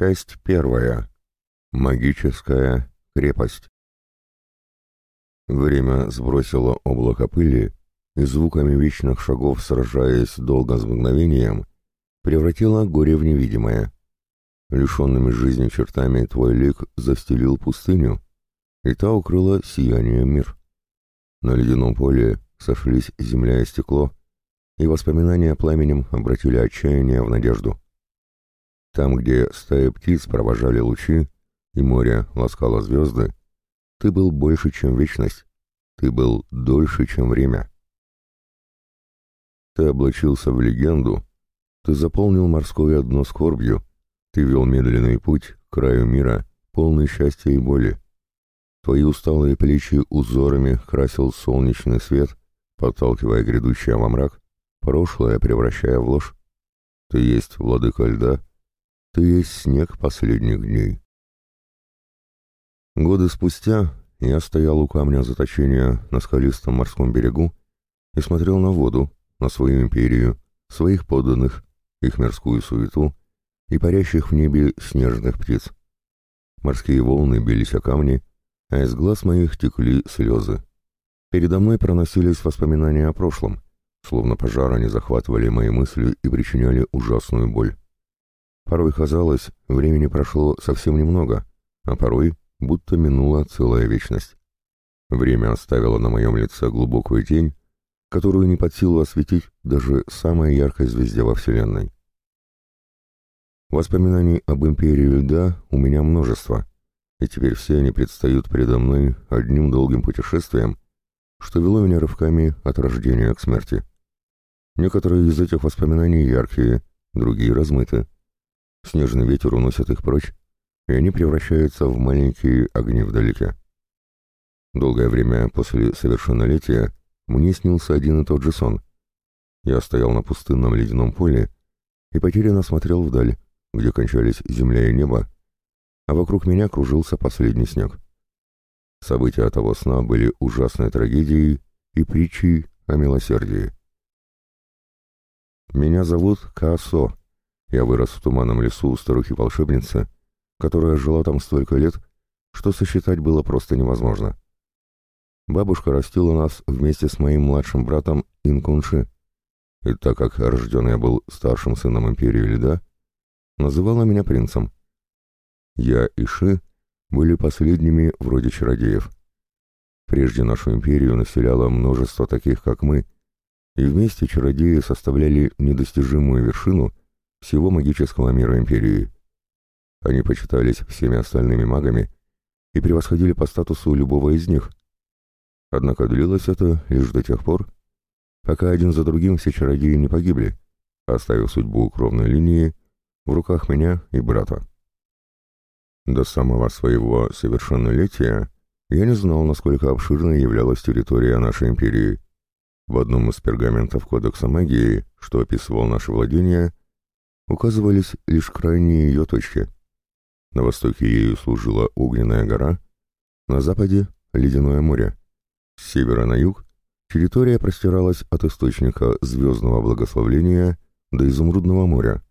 Часть первая. Магическая крепость. Время сбросило облако пыли, и звуками вечных шагов, сражаясь долго с мгновением, превратило горе в невидимое. Лишенными жизни чертами твой лик застелил пустыню, и та укрыла сияние мир. На ледяном поле сошлись земля и стекло, и воспоминания пламенем обратили отчаяние в надежду. Там, где стаи птиц провожали лучи, и море ласкало звезды, ты был больше, чем вечность, ты был дольше, чем время. Ты облачился в легенду, ты заполнил морское дно скорбью, ты вел медленный путь к краю мира, полный счастья и боли. Твои усталые плечи узорами красил солнечный свет, подталкивая грядущее во мрак, прошлое превращая в ложь. Ты есть владыка льда, ты есть снег последних дней. Годы спустя я стоял у камня заточения на скалистом морском берегу и смотрел на воду, на свою империю, своих подданных, их мирскую суету и парящих в небе снежных птиц. Морские волны бились о камни, а из глаз моих текли слезы. Передо мной проносились воспоминания о прошлом, словно пожар они захватывали мои мысли и причиняли ужасную боль. Порой казалось, времени прошло совсем немного, а порой будто минула целая вечность. Время оставило на моем лице глубокую тень, которую не под силу осветить даже самой яркой звезде во Вселенной. Воспоминаний об империи льда у меня множество, и теперь все они предстают передо мной одним долгим путешествием, что вело меня рывками от рождения к смерти. Некоторые из этих воспоминаний яркие, другие размыты. Снежный ветер уносит их прочь, и они превращаются в маленькие огни вдалеке. Долгое время после совершеннолетия мне снился один и тот же сон. Я стоял на пустынном ледяном поле и потерянно смотрел вдаль, где кончались земля и небо, а вокруг меня кружился последний снег. События того сна были ужасной трагедией и притчей о милосердии. Меня зовут Каосо, я вырос в туманном лесу у старухи-волшебницы, которая жила там столько лет, что сосчитать было просто невозможно. Бабушка растила нас вместе с моим младшим братом Инкунши, и так как рожден я был старшим сыном Империи Льда, называла меня принцем. Я и Ши были последними вроде чародеев. Прежде нашу империю населяло множество таких, как мы, и вместе чародеи составляли недостижимую вершину всего магического мира Империи. Они почитались всеми остальными магами и превосходили по статусу любого из них. Однако длилось это лишь до тех пор, пока один за другим все чародеи не погибли, оставив судьбу кровной линии в руках меня и брата. До самого своего совершеннолетия я не знал, насколько обширной являлась территория нашей империи. В одном из пергаментов Кодекса магии, что описывал наше владение, указывались лишь крайние ее точки. На востоке ею служила Огненная гора, на западе — Ледяное море. С севера на юг территория простиралась от источника звездного благословления до Изумрудного моря,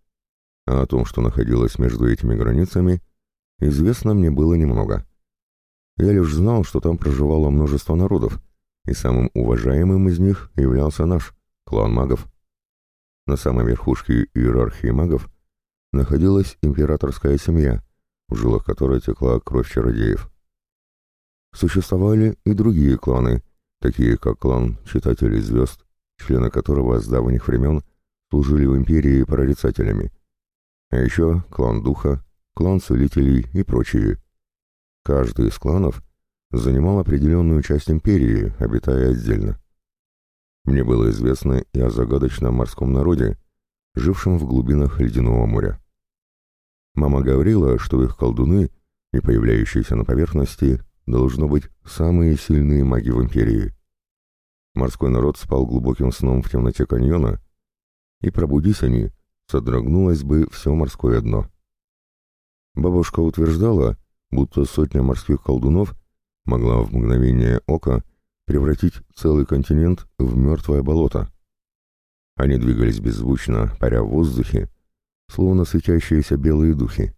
а о том, что находилось между этими границами, известно мне было немного. Я лишь знал, что там проживало множество народов, и самым уважаемым из них являлся наш, клан магов. На самой верхушке иерархии магов находилась императорская семья, в жилах которой текла кровь чародеев. Существовали и другие кланы, такие как клан Читателей Звезд, члены которого с давних времен служили в империи прорицателями, а еще клан Духа, клан Целителей и прочие. Каждый из кланов занимал определенную часть империи, обитая отдельно. Мне было известно и о загадочном морском народе, жившем в глубинах ледяного моря. Мама говорила, что их колдуны, не появляющиеся на поверхности, должно быть самые сильные маги в империи. Морской народ спал глубоким сном в темноте каньона, и пробудись они, содрогнулось бы все морское дно. Бабушка утверждала, будто сотня морских колдунов могла в мгновение ока превратить целый континент в мертвое болото. Они двигались беззвучно, паря в воздухе, словно светящиеся белые духи.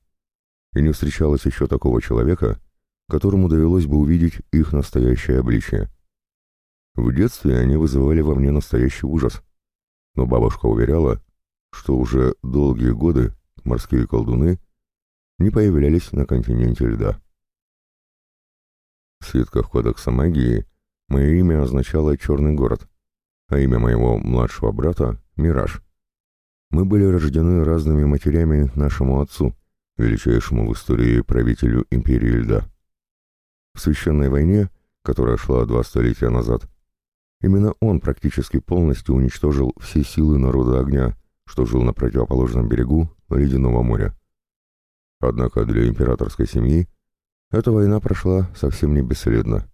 и не встречалось еще такого человека, которому довелось бы увидеть их настоящее обличие. В детстве они вызывали во мне настоящий ужас, но бабушка уверяла, что уже долгие годы морские колдуны не появлялись на континенте льда. В свитках кодекса магии мое имя означало «Черный город», а имя моего младшего брата — «Мираж». Мы были рождены разными матерями нашему отцу, величайшему в истории правителю империи льда. В священной войне, которая шла два столетия назад, именно он практически полностью уничтожил все силы народа огня, что жил на противоположном берегу Ледяного моря. Однако для императорской семьи эта война прошла совсем не бесследно.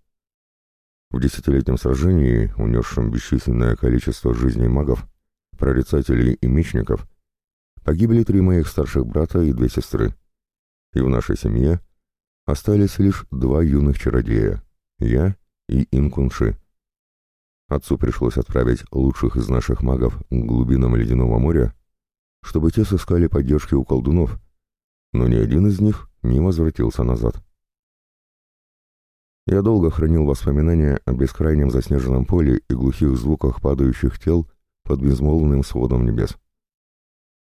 В десятилетнем сражении, унесшем бесчисленное количество жизней магов, прорицателей и мечников, погибли три моих старших брата и две сестры. И в нашей семье остались лишь два юных чародея — я и Инкунши. Отцу пришлось отправить лучших из наших магов к глубинам Ледяного моря, чтобы те сыскали поддержки у колдунов, но ни один из них не возвратился назад. Я долго хранил воспоминания о бескрайнем заснеженном поле и глухих звуках падающих тел под безмолвным сводом небес.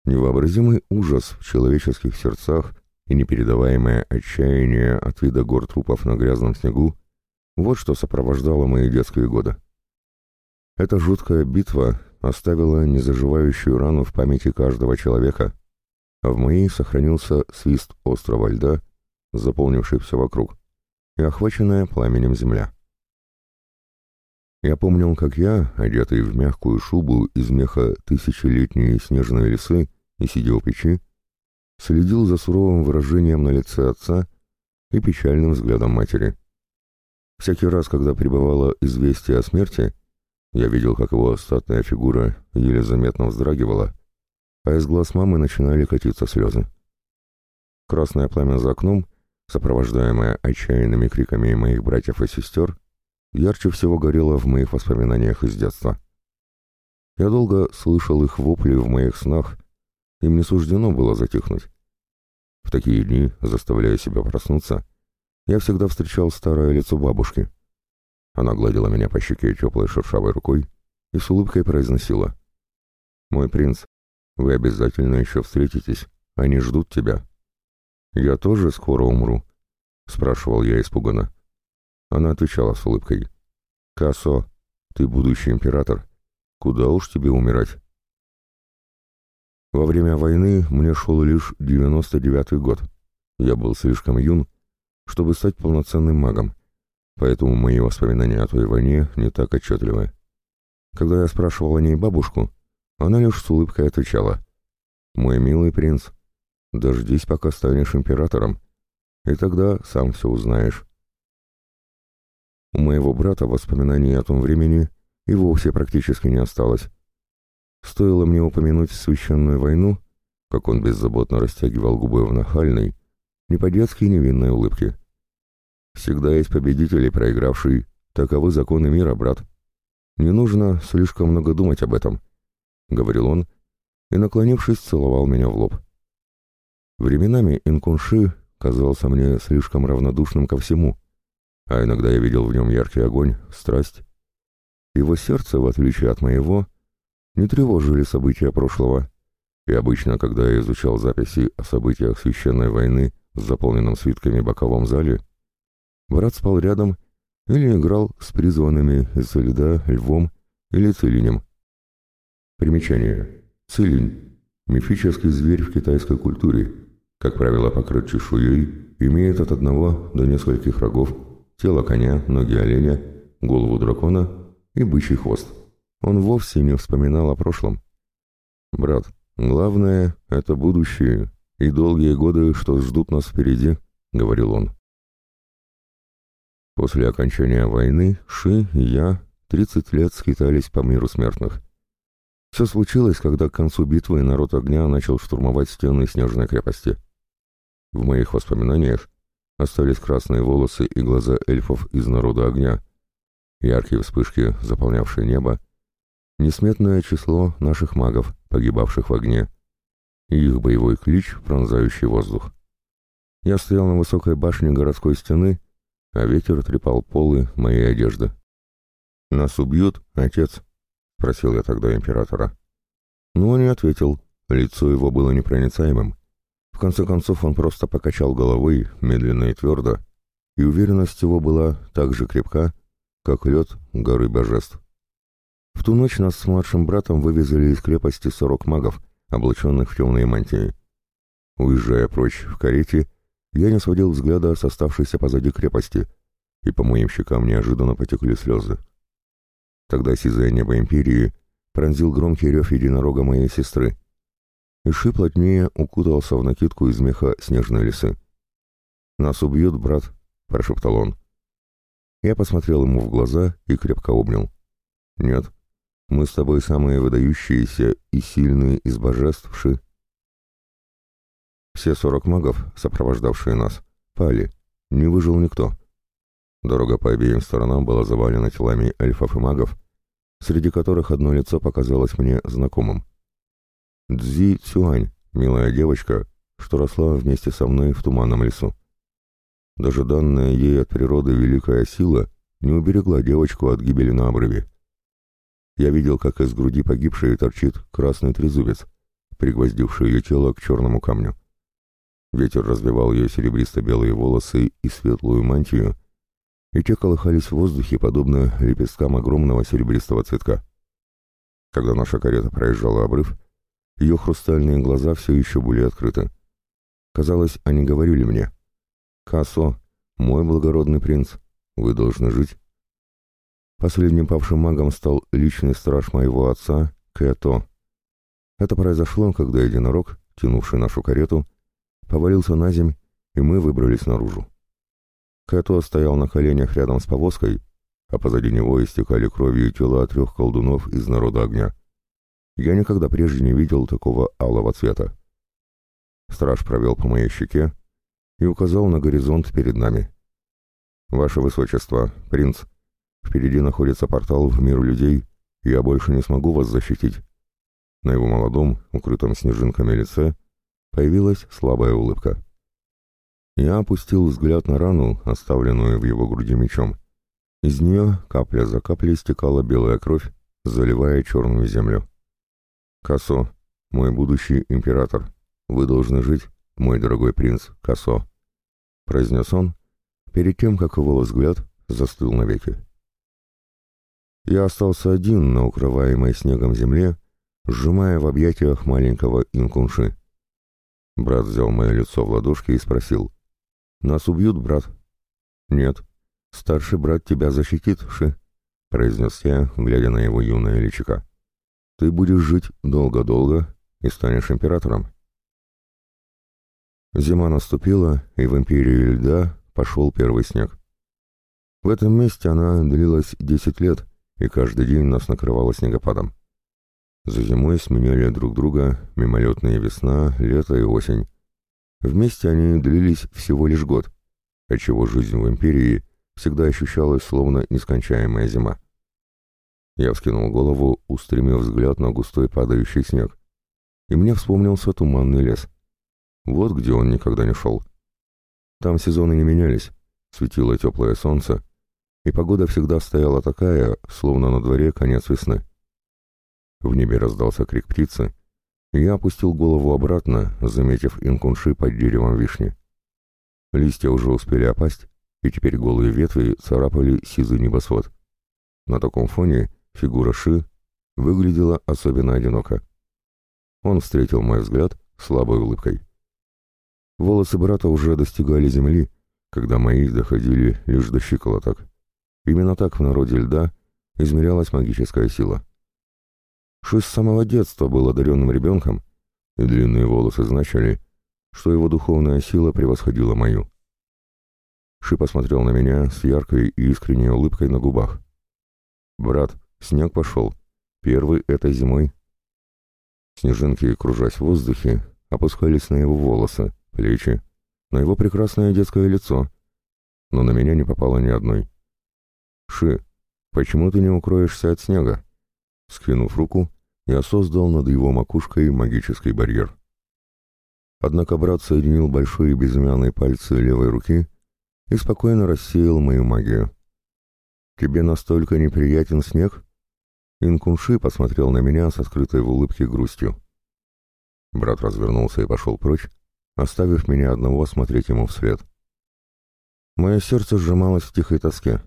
Невообразимый ужас в человеческих сердцах и непередаваемое отчаяние от вида гор трупов на грязном снегу — вот что сопровождало мои детские годы. Эта жуткая битва оставила незаживающую рану в памяти каждого человека, а в моей сохранился свист острого льда, заполнивший все вокруг, и охваченная пламенем земля. Я помнил, как я, одетый в мягкую шубу из меха тысячелетней снежной лесы и сидя у печи, следил за суровым выражением на лице отца и печальным взглядом матери. Всякий раз, когда прибывало известие о смерти, я видел, как его статная фигура еле заметно вздрагивала, а из глаз мамы начинали катиться слезы. Красное пламя за окном, сопровождаемое отчаянными криками моих братьев и сестер, ярче всего горело в моих воспоминаниях из детства. Я долго слышал их вопли в моих снах, им не суждено было затихнуть. В такие дни, заставляя себя проснуться, я всегда встречал старое лицо бабушки. Она гладила меня по щеке теплой шершавой рукой и с улыбкой произносила. «Мой принц, вы обязательно еще встретитесь, они ждут тебя». «Я тоже скоро умру?» — спрашивал я испуганно. Она отвечала с улыбкой. «Касо, ты будущий император. Куда уж тебе умирать?» Во время войны мне шел лишь 99-й год. Я был слишком юн, чтобы стать полноценным магом, поэтому мои воспоминания о той войне не так отчетливы. Когда я спрашивал о ней бабушку, она лишь с улыбкой отвечала. «Мой милый принц, дождись, пока станешь императором, и тогда сам все узнаешь». У моего брата воспоминаний о том времени и вовсе практически не осталось. Стоило мне упомянуть священную войну, как он беззаботно растягивал губы в нахальной, не по-детски невинной улыбке. Всегда есть победитель и проигравший, таковы законы мира, брат. Не нужно слишком много думать об этом, — говорил он, и, наклонившись, целовал меня в лоб. Временами Инкунши казался мне слишком равнодушным ко всему, а иногда я видел в нем яркий огонь, страсть. Его сердце, в отличие от моего, — не тревожили события прошлого, и обычно, когда я изучал записи о событиях священной войны в заполненном свитками боковом зале, брат спал рядом или играл с призванными из льда львом или целинем. Примечание. Целинь – мифический зверь в китайской культуре, как правило, покрыт чешуей, имеет от одного до нескольких рогов, тело коня, ноги оленя, голову дракона и бычий хвост. Он вовсе не вспоминал о прошлом. «Брат, главное — это будущее и долгие годы, что ждут нас впереди», — говорил он. После окончания войны Ши и я 30 лет скитались по миру смертных. Все случилось, когда к концу битвы народ огня начал штурмовать стены снежной крепости. В моих воспоминаниях остались красные волосы и глаза эльфов из народа огня, яркие вспышки, заполнявшие небо, несметное число наших магов, погибавших в огне, и их боевой клич, пронзающий воздух. Я стоял на высокой башне городской стены, а ветер трепал полы моей одежды. «Нас убьют, отец?» — спросил я тогда императора. Но он не ответил, лицо его было непроницаемым. В конце концов он просто покачал головой, медленно и твердо, и уверенность его была так же крепка, как лед горы божеств. В ту ночь нас с младшим братом вывезли из крепости сорок магов, облаченных в темные мантии. Уезжая прочь в карете, я не сводил взгляда с оставшейся позади крепости, и по моим щекам неожиданно потекли слезы. Тогда сизое небо Империи пронзил громкий рев единорога моей сестры, и Ши плотнее укутался в накидку из меха снежной лисы. «Нас убьют, брат», — прошептал он. Я посмотрел ему в глаза и крепко обнял. «Нет, мы с тобой самые выдающиеся и сильные из божеств, Ши». Все сорок магов, сопровождавшие нас, пали. Не выжил никто. Дорога по обеим сторонам была завалена телами эльфов и магов, среди которых одно лицо показалось мне знакомым. Дзи Цюань, милая девочка, что росла вместе со мной в туманном лесу. Даже данная ей от природы великая сила не уберегла девочку от гибели на обрыве. Я видел, как из груди погибшей торчит красный трезубец, пригвоздивший ее тело к черному камню. Ветер развивал ее серебристо-белые волосы и светлую мантию, и те колыхались в воздухе, подобно лепесткам огромного серебристого цветка. Когда наша карета проезжала обрыв, ее хрустальные глаза все еще были открыты. Казалось, они говорили мне, «Касо, мой благородный принц, вы должны жить». Последним павшим магом стал личный страж моего отца, Кэто. Это произошло, когда единорог, тянувший нашу карету, повалился на земь, и мы выбрались наружу. Кэто стоял на коленях рядом с повозкой, а позади него истекали кровью тела трех колдунов из народа огня. Я никогда прежде не видел такого алого цвета. Страж провел по моей щеке и указал на горизонт перед нами. «Ваше Высочество, принц, впереди находится портал в мир людей, и я больше не смогу вас защитить». На его молодом, укрытом снежинками лице Появилась слабая улыбка. Я опустил взгляд на рану, оставленную в его груди мечом. Из нее капля за каплей стекала белая кровь, заливая черную землю. «Касо, мой будущий император, вы должны жить, мой дорогой принц Касо», — произнес он, перед тем, как его взгляд застыл навеки. Я остался один на укрываемой снегом земле, сжимая в объятиях маленького инкунши. Брат взял мое лицо в ладошки и спросил. «Нас убьют, брат?» «Нет. Старший брат тебя защитит, Ши», — произнес я, глядя на его юное личико. «Ты будешь жить долго-долго и станешь императором». Зима наступила, и в империи льда пошел первый снег. В этом месте она длилась десять лет, и каждый день нас накрывало снегопадом. За зимой сменяли друг друга мимолетная весна, лето и осень. Вместе они длились всего лишь год, отчего жизнь в империи всегда ощущалась словно нескончаемая зима. Я вскинул голову, устремив взгляд на густой падающий снег, и мне вспомнился туманный лес. Вот где он никогда не шел. Там сезоны не менялись, светило теплое солнце, и погода всегда стояла такая, словно на дворе конец весны. В небе раздался крик птицы, и я опустил голову обратно, заметив инкунши под деревом вишни. Листья уже успели опасть, и теперь голые ветви царапали сизый небосвод. На таком фоне фигура Ши выглядела особенно одиноко. Он встретил мой взгляд слабой улыбкой. Волосы брата уже достигали земли, когда мои доходили лишь до щиколоток. Именно так в народе льда измерялась магическая сила. Ши с самого детства был одаренным ребенком, и длинные волосы значили, что его духовная сила превосходила мою. Ши посмотрел на меня с яркой и искренней улыбкой на губах. «Брат, снег пошел. Первый этой зимой». Снежинки, кружась в воздухе, опускались на его волосы, плечи, на его прекрасное детское лицо, но на меня не попало ни одной. «Ши, почему ты не укроешься от снега?» Скинув руку, я создал над его макушкой магический барьер. Однако брат соединил большие безымянные пальцы левой руки и спокойно рассеял мою магию. «Тебе настолько неприятен снег?» Инкунши посмотрел на меня с открытой в улыбке грустью. Брат развернулся и пошел прочь, оставив меня одного смотреть ему вслед. Мое сердце сжималось в тихой тоске.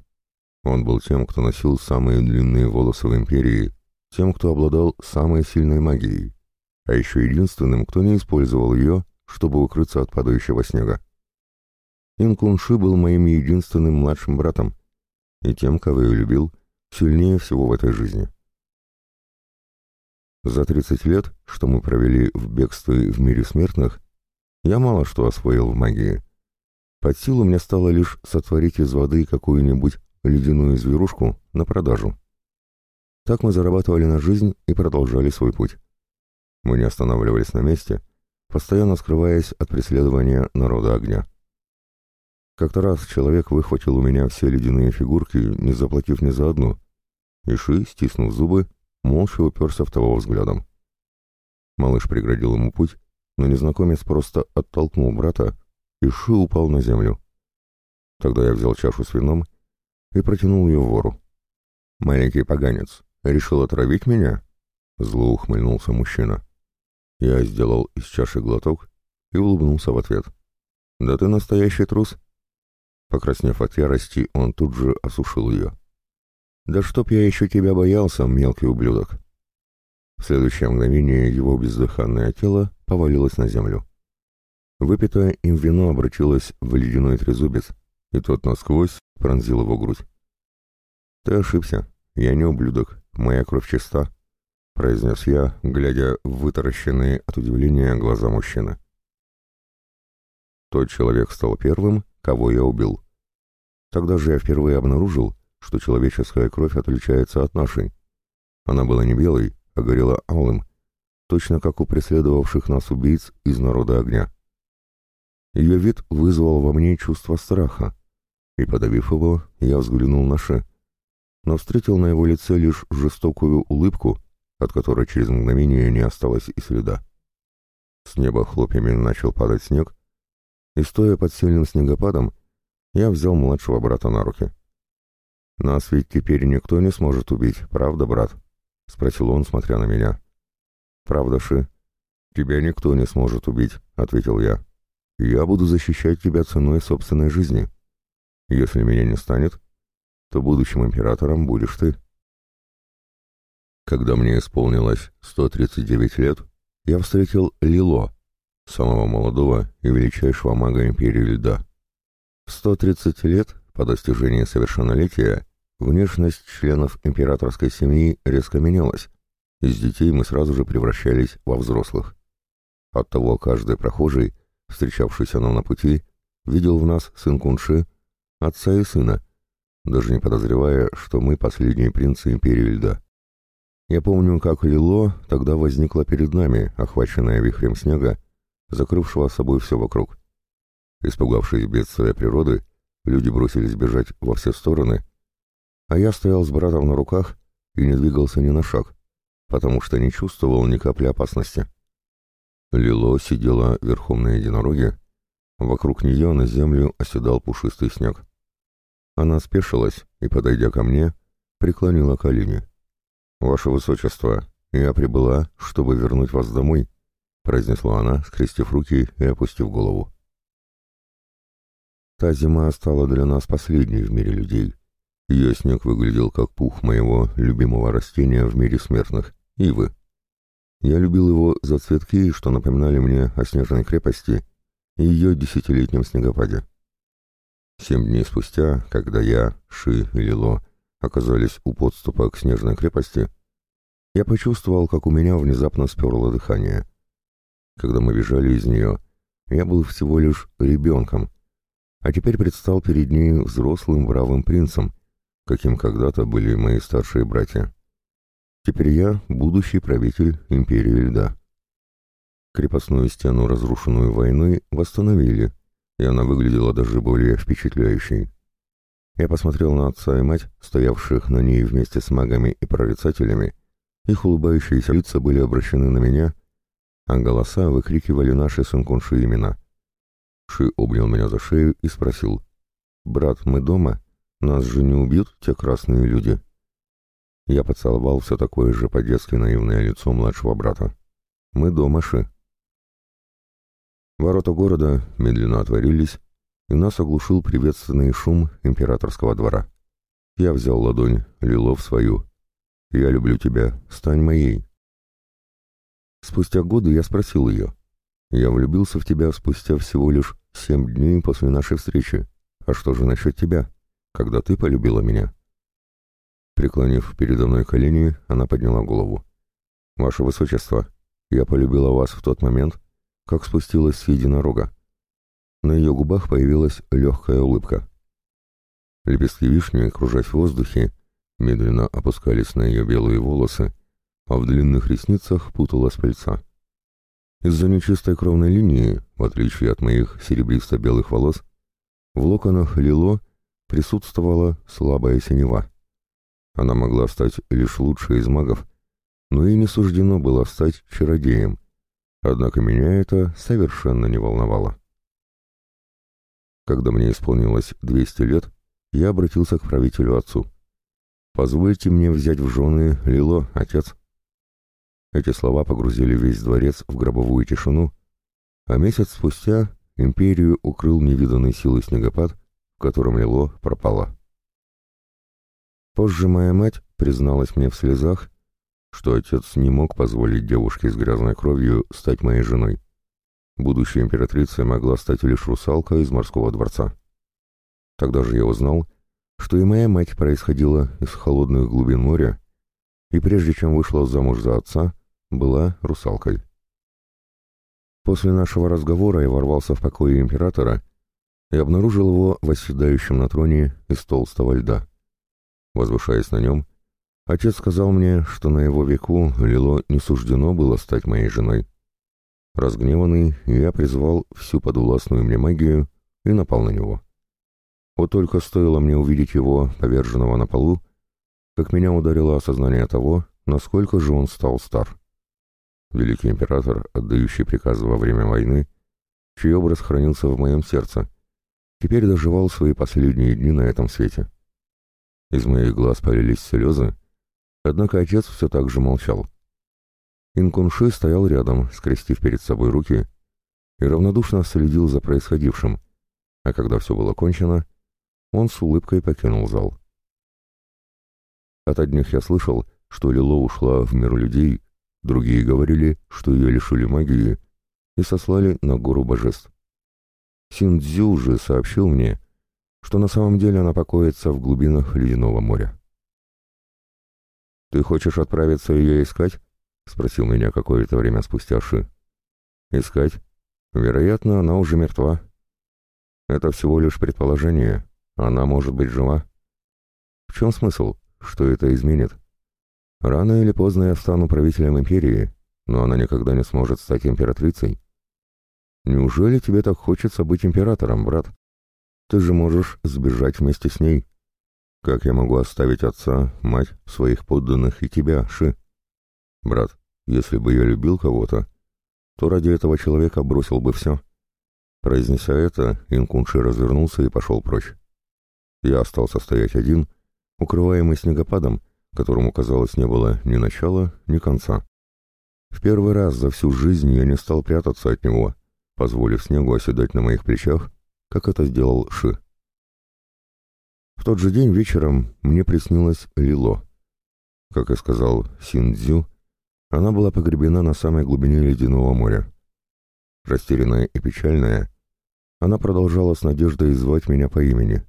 Он был тем, кто носил самые длинные волосы в Империи, тем, кто обладал самой сильной магией, а еще единственным, кто не использовал ее, чтобы укрыться от падающего снега. Инкунши был моим единственным младшим братом и тем, кого я любил, сильнее всего в этой жизни. За 30 лет, что мы провели в бегстве в мире смертных, я мало что освоил в магии. Под силу мне стало лишь сотворить из воды какую-нибудь ледяную зверушку на продажу. Так мы зарабатывали на жизнь и продолжали свой путь. Мы не останавливались на месте, постоянно скрываясь от преследования народа огня. Как-то раз человек выхватил у меня все ледяные фигурки, не заплатив ни за одну, и Ши, стиснув зубы, молча уперся в того взглядом. Малыш преградил ему путь, но незнакомец просто оттолкнул брата, и Ши упал на землю. Тогда я взял чашу с вином и протянул ее вору. «Маленький поганец, решил отравить меня?» Зло ухмыльнулся мужчина. Я сделал из чаши глоток и улыбнулся в ответ. «Да ты настоящий трус!» Покраснев от ярости, он тут же осушил ее. «Да чтоб я еще тебя боялся, мелкий ублюдок!» В следующее мгновение его бездыханное тело повалилось на землю. Выпитое им вино обратилось в ледяной трезубец, и тот насквозь пронзил его грудь. «Ты ошибся. Я не ублюдок. Моя кровь чиста», — произнес я, глядя в вытаращенные от удивления глаза мужчины. Тот человек стал первым, кого я убил. Тогда же я впервые обнаружил, что человеческая кровь отличается от нашей. Она была не белой, а горела алым, точно как у преследовавших нас убийц из народа огня. Ее вид вызвал во мне чувство страха, и, подавив его, я взглянул на Ше, но встретил на его лице лишь жестокую улыбку, от которой через мгновение не осталось и следа. С неба хлопьями начал падать снег, и, стоя под сильным снегопадом, я взял младшего брата на руки. «Нас ведь теперь никто не сможет убить, правда, брат?» — спросил он, смотря на меня. «Правда, Ши?» «Тебя никто не сможет убить», — ответил я. «Я буду защищать тебя ценой собственной жизни. Если меня не станет, то будущим императором будешь ты». Когда мне исполнилось 139 лет, я встретил Лило, самого молодого и величайшего мага Империи Льда. В 130 лет, по достижении совершеннолетия, внешность членов императорской семьи резко менялась. Из детей мы сразу же превращались во взрослых. Оттого каждый прохожий, встречавшийся нам на пути, видел в нас сын Кунши, отца и сына, даже не подозревая, что мы последние принцы Империи Льда. Я помню, как Лило тогда возникла перед нами, охваченная вихрем снега, закрывшего собой все вокруг. Испугавшись бедствия природы, люди бросились бежать во все стороны, а я стоял с братом на руках и не двигался ни на шаг, потому что не чувствовал ни капли опасности. Лило сидела верхом на единороге, вокруг нее на землю оседал пушистый снег. Она спешилась и, подойдя ко мне, преклонила колени. «Ваше Высочество, я прибыла, чтобы вернуть вас домой», — произнесла она, скрестив руки и опустив голову. Та зима стала для нас последней в мире людей. Ее снег выглядел как пух моего любимого растения в мире смертных — ивы. Я любил его за цветки, что напоминали мне о снежной крепости и ее десятилетнем снегопаде. Семь дней спустя, когда я, Ши и Лило оказались у подступа к снежной крепости, я почувствовал, как у меня внезапно сперло дыхание. Когда мы бежали из нее, я был всего лишь ребенком, а теперь предстал перед ней взрослым бравым принцем, каким когда-то были мои старшие братья. Теперь я будущий правитель Империи Льда. Крепостную стену, разрушенную войной, восстановили, и она выглядела даже более впечатляющей. Я посмотрел на отца и мать, стоявших на ней вместе с магами и прорицателями, их улыбающиеся лица были обращены на меня, а голоса выкрикивали наши с Инкунши имена. Ши обнял меня за шею и спросил, «Брат, мы дома? Нас же не убьют те красные люди?» Я поцеловал все такое же по-детски наивное лицо младшего брата. «Мы дома, Ши». Ворота города медленно отворились, и нас оглушил приветственный шум императорского двора. Я взял ладонь, лило в свою. «Я люблю тебя, стань моей». Спустя годы я спросил ее. «Я влюбился в тебя спустя всего лишь семь дней после нашей встречи. А что же насчет тебя, когда ты полюбила меня?» Преклонив передо мной колени, она подняла голову. «Ваше Высочество, я полюбила вас в тот момент, как спустилась с единорога. На ее губах появилась легкая улыбка. Лепестки вишни, кружась в воздухе, медленно опускались на ее белые волосы, а в длинных ресницах путалась пыльца. Из-за нечистой кровной линии, в отличие от моих серебристо-белых волос, в локонах Лило присутствовала слабая синева. Она могла стать лишь лучшей из магов, но и не суждено было стать чародеем, Однако меня это совершенно не волновало. Когда мне исполнилось 200 лет, я обратился к правителю отцу. «Позвольте мне взять в жены Лило, отец». Эти слова погрузили весь дворец в гробовую тишину, а месяц спустя империю укрыл невиданной силой снегопад, в котором Лило пропала. Позже моя мать призналась мне в слезах, что отец не мог позволить девушке с грязной кровью стать моей женой. Будущая императрица могла стать лишь русалкой из морского дворца. Тогда же я узнал, что и моя мать происходила из холодных глубин моря, и прежде чем вышла замуж за отца, была русалкой. После нашего разговора я ворвался в покои императора и обнаружил его восседающим на троне из толстого льда. Возвышаясь на нем, Отец сказал мне, что на его веку Лило не суждено было стать моей женой. Разгневанный, я призвал всю подвластную мне магию и напал на него. Вот только стоило мне увидеть его, поверженного на полу, как меня ударило осознание того, насколько же он стал стар. Великий император, отдающий приказы во время войны, чей образ хранился в моем сердце, теперь доживал свои последние дни на этом свете. Из моих глаз полились слезы, Однако отец все так же молчал. Инкунши стоял рядом, скрестив перед собой руки, и равнодушно следил за происходившим, а когда все было кончено, он с улыбкой покинул зал. От одних я слышал, что Лило ушла в мир людей, другие говорили, что ее лишили магии и сослали на гору божеств. Синдзю же сообщил мне, что на самом деле она покоится в глубинах ледяного моря. «Ты хочешь отправиться ее искать?» — спросил меня какое-то время спустя Ши. «Искать? Вероятно, она уже мертва. Это всего лишь предположение. Она может быть жива. В чем смысл? Что это изменит? Рано или поздно я стану правителем империи, но она никогда не сможет стать императрицей. Неужели тебе так хочется быть императором, брат? Ты же можешь сбежать вместе с ней». Как я могу оставить отца, мать, своих подданных и тебя, Ши? Брат, если бы я любил кого-то, то ради этого человека бросил бы все. Произнеся это, Инкунши развернулся и пошел прочь. Я остался стоять один, укрываемый снегопадом, которому, казалось, не было ни начала, ни конца. В первый раз за всю жизнь я не стал прятаться от него, позволив снегу оседать на моих плечах, как это сделал Ши. В тот же день вечером мне приснилось Лило. Как и сказал Синдзю, она была погребена на самой глубине ледяного моря. Растерянная и печальная, она продолжала с надеждой звать меня по имени.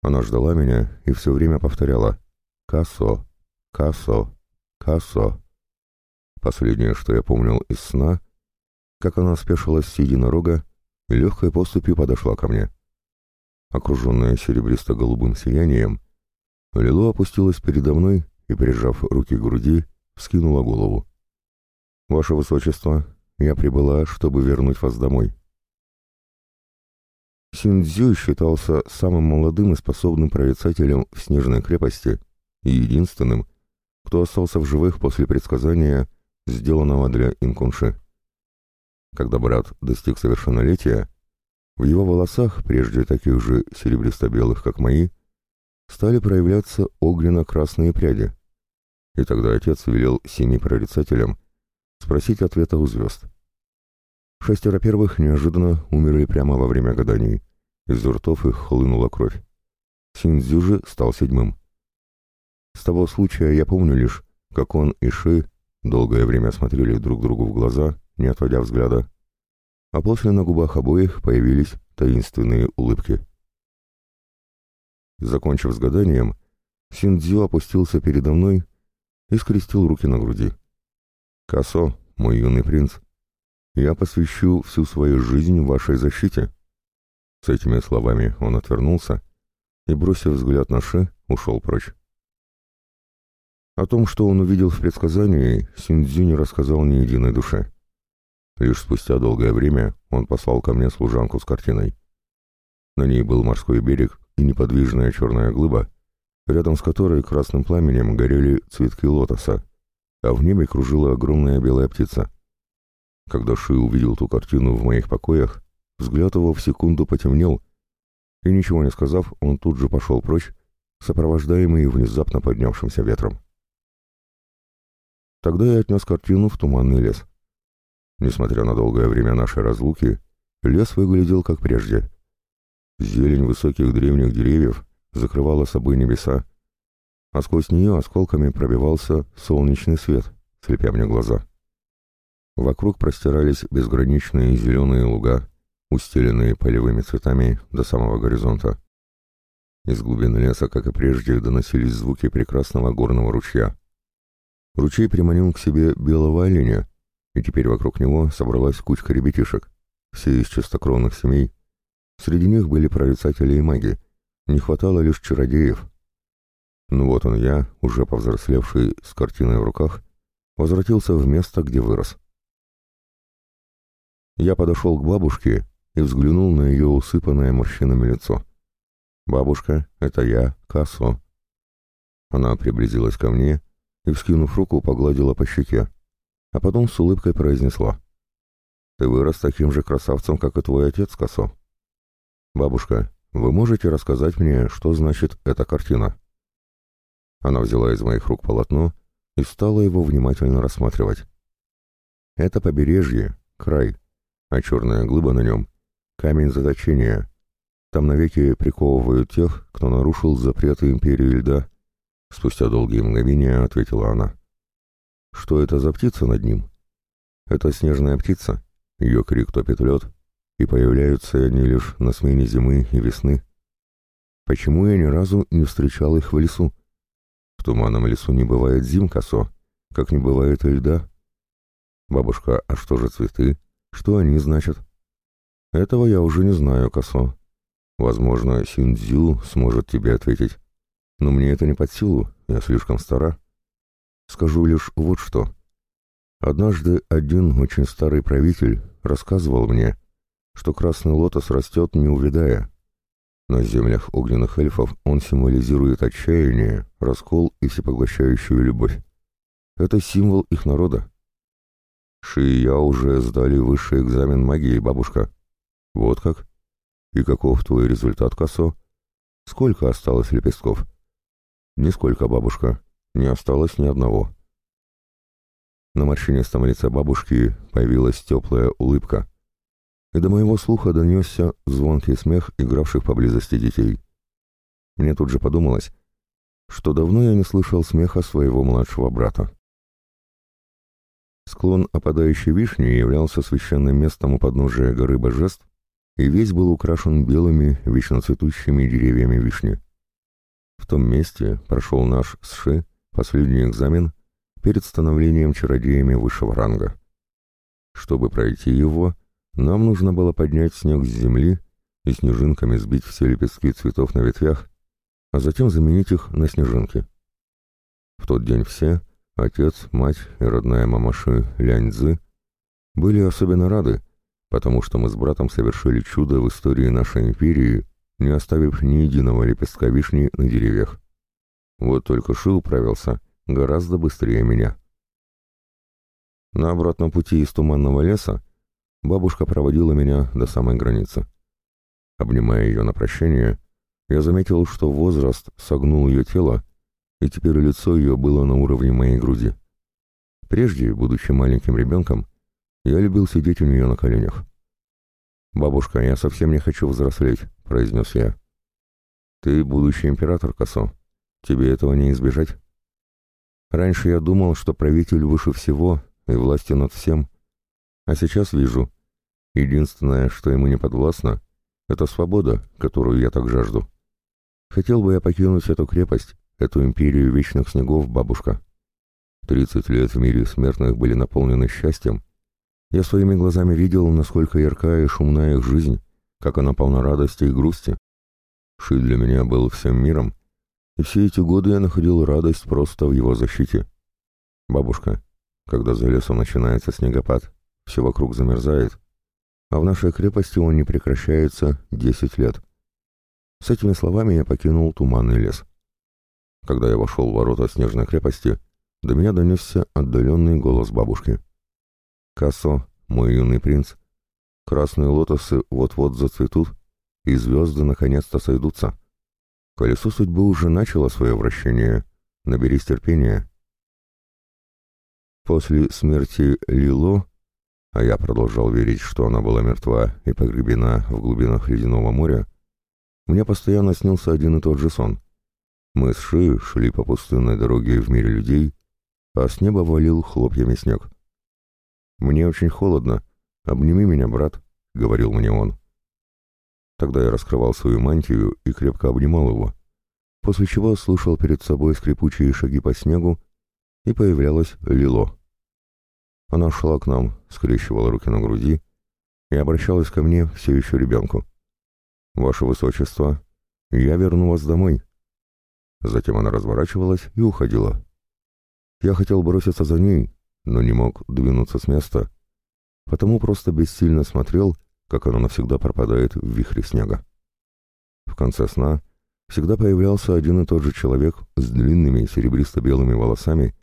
Она ждала меня и все время повторяла «Кассо, Кассо, Кассо». Последнее, что я помнил из сна, как она спешилась с единорога и легкой поступью подошла ко мне. Окруженная серебристо-голубым сиянием, Лило опустилась передо мной и, прижав руки к груди, вскинула голову. «Ваше Высочество, я прибыла, чтобы вернуть вас домой». Синдзю считался самым молодым и способным прорицателем в Снежной крепости и единственным, кто остался в живых после предсказания, сделанного для Инкунши. Когда брат достиг совершеннолетия, в его волосах, прежде таких же серебристо-белых, как мои, стали проявляться огненно-красные пряди. И тогда отец велел семи прорицателям спросить ответа у звезд. Шестеро первых неожиданно умерли прямо во время гаданий. Из ртов их хлынула кровь. Синдзю стал седьмым. С того случая я помню лишь, как он и Ши долгое время смотрели друг другу в глаза, не отводя взгляда, а после на губах обоих появились таинственные улыбки. Закончив с гаданием, Синдзю опустился передо мной и скрестил руки на груди. «Касо, мой юный принц, я посвящу всю свою жизнь вашей защите». С этими словами он отвернулся и, бросив взгляд на Ше, ушел прочь. О том, что он увидел в предсказании, Синдзю не рассказал ни единой душе. Лишь спустя долгое время он послал ко мне служанку с картиной. На ней был морской берег и неподвижная черная глыба, рядом с которой красным пламенем горели цветки лотоса, а в небе кружила огромная белая птица. Когда Ши увидел ту картину в моих покоях, взгляд его в секунду потемнел, и ничего не сказав, он тут же пошел прочь, сопровождаемый внезапно поднявшимся ветром. Тогда я отнес картину в туманный лес. Несмотря на долгое время нашей разлуки, лес выглядел как прежде. Зелень высоких древних деревьев закрывала собой небеса, а сквозь нее осколками пробивался солнечный свет, слепя мне глаза. Вокруг простирались безграничные зеленые луга, устеленные полевыми цветами до самого горизонта. Из глубины леса, как и прежде, доносились звуки прекрасного горного ручья. Ручей приманил к себе белого оленя, и теперь вокруг него собралась кучка ребятишек, все из чистокровных семей. Среди них были прорицатели и маги, не хватало лишь чародеев. Ну вот он я, уже повзрослевший, с картиной в руках, возвратился в место, где вырос. Я подошел к бабушке и взглянул на ее усыпанное морщинами лицо. «Бабушка, это я, Кассо». Она приблизилась ко мне и, вскинув руку, погладила по щеке, а потом с улыбкой произнесла. «Ты вырос таким же красавцем, как и твой отец, Косо. Бабушка, вы можете рассказать мне, что значит эта картина?» Она взяла из моих рук полотно и стала его внимательно рассматривать. «Это побережье, край, а черная глыба на нем — камень заточения. Там навеки приковывают тех, кто нарушил запреты Империи Льда Спустя долгие мгновения ответила она. Что это за птица над ним? Это снежная птица. Ее крик топит лед, и появляются они лишь на смене зимы и весны. Почему я ни разу не встречал их в лесу? В туманном лесу не бывает зим косо, как не бывает и льда. Бабушка, а что же цветы? Что они значат? Этого я уже не знаю, косо. Возможно, Синдзю сможет тебе ответить. Но мне это не под силу, я слишком стара. Скажу лишь вот что. Однажды один очень старый правитель рассказывал мне, что красный лотос растет не увядая. На землях огненных эльфов он символизирует отчаяние, раскол и всепоглощающую любовь. Это символ их народа. Ши и я уже сдали высший экзамен магии, бабушка. Вот как? И каков твой результат, Косо? Сколько осталось лепестков? «Нисколько, бабушка. Не осталось ни одного». На морщинистом лице бабушки появилась теплая улыбка, и до моего слуха донесся звонкий смех игравших поблизости детей. Мне тут же подумалось, что давно я не слышал смеха своего младшего брата. Склон опадающей вишни являлся священным местом у подножия горы божеств, и весь был украшен белыми, вечно цветущими деревьями вишни. В том месте прошел наш СШИ последний экзамен перед становлением чародеями высшего ранга. Чтобы пройти его, нам нужно было поднять снег с земли и снежинками сбить все лепестки цветов на ветвях, а затем заменить их на снежинки. В тот день все, отец, мать и родная мамаши Ляньцзы, были особенно рады, потому что мы с братом совершили чудо в истории нашей империи не оставив ни единого лепестка вишни на деревьях. Вот только Ши управился гораздо быстрее меня. На обратном пути из туманного леса бабушка проводила меня до самой границы. Обнимая ее на прощание, я заметил, что возраст согнул ее тело, и теперь лицо ее было на уровне моей груди. Прежде, будучи маленьким ребенком, я любил сидеть у нее на коленях. «Бабушка, я совсем не хочу взрослеть», — произнес я. «Ты будущий император, Косо. Тебе этого не избежать». Раньше я думал, что правитель выше всего и власти над всем, а сейчас вижу, единственное, что ему не подвластно, это свобода, которую я так жажду. Хотел бы я покинуть эту крепость, эту империю вечных снегов, бабушка. Тридцать лет в мире смертных были наполнены счастьем. Я своими глазами видел, насколько яркая и шумная их жизнь, как она полна радости и грусти. Ши для меня был всем миром, и все эти годы я находил радость просто в его защите. Бабушка, когда за лесом начинается снегопад, все вокруг замерзает, а в нашей крепости он не прекращается десять лет. С этими словами я покинул туманный лес. Когда я вошел в ворота снежной крепости, до меня донесся отдаленный голос бабушки. «Косо, мой юный принц, красные лотосы вот-вот зацветут, и звезды наконец-то сойдутся. Колесо судьбы уже начало свое вращение. Наберись терпения». После смерти Лило, а я продолжал верить, что она была мертва и погребена в глубинах ледяного моря, мне постоянно снился один и тот же сон. Мы с Ши шли по пустынной дороге в мире людей, а с неба валил хлопьями снег. «Мне очень холодно. Обними меня, брат», — говорил мне он. Тогда я раскрывал свою мантию и крепко обнимал его, после чего слушал перед собой скрипучие шаги по снегу, и появлялась Лило. Она шла к нам, скрещивала руки на груди и обращалась ко мне все еще ребенку. «Ваше Высочество, я верну вас домой». Затем она разворачивалась и уходила. Я хотел броситься за ней, но не мог двинуться с места, потому просто бессильно смотрел, как она навсегда пропадает в вихре снега. В конце сна всегда появлялся один и тот же человек с длинными серебристо-белыми волосами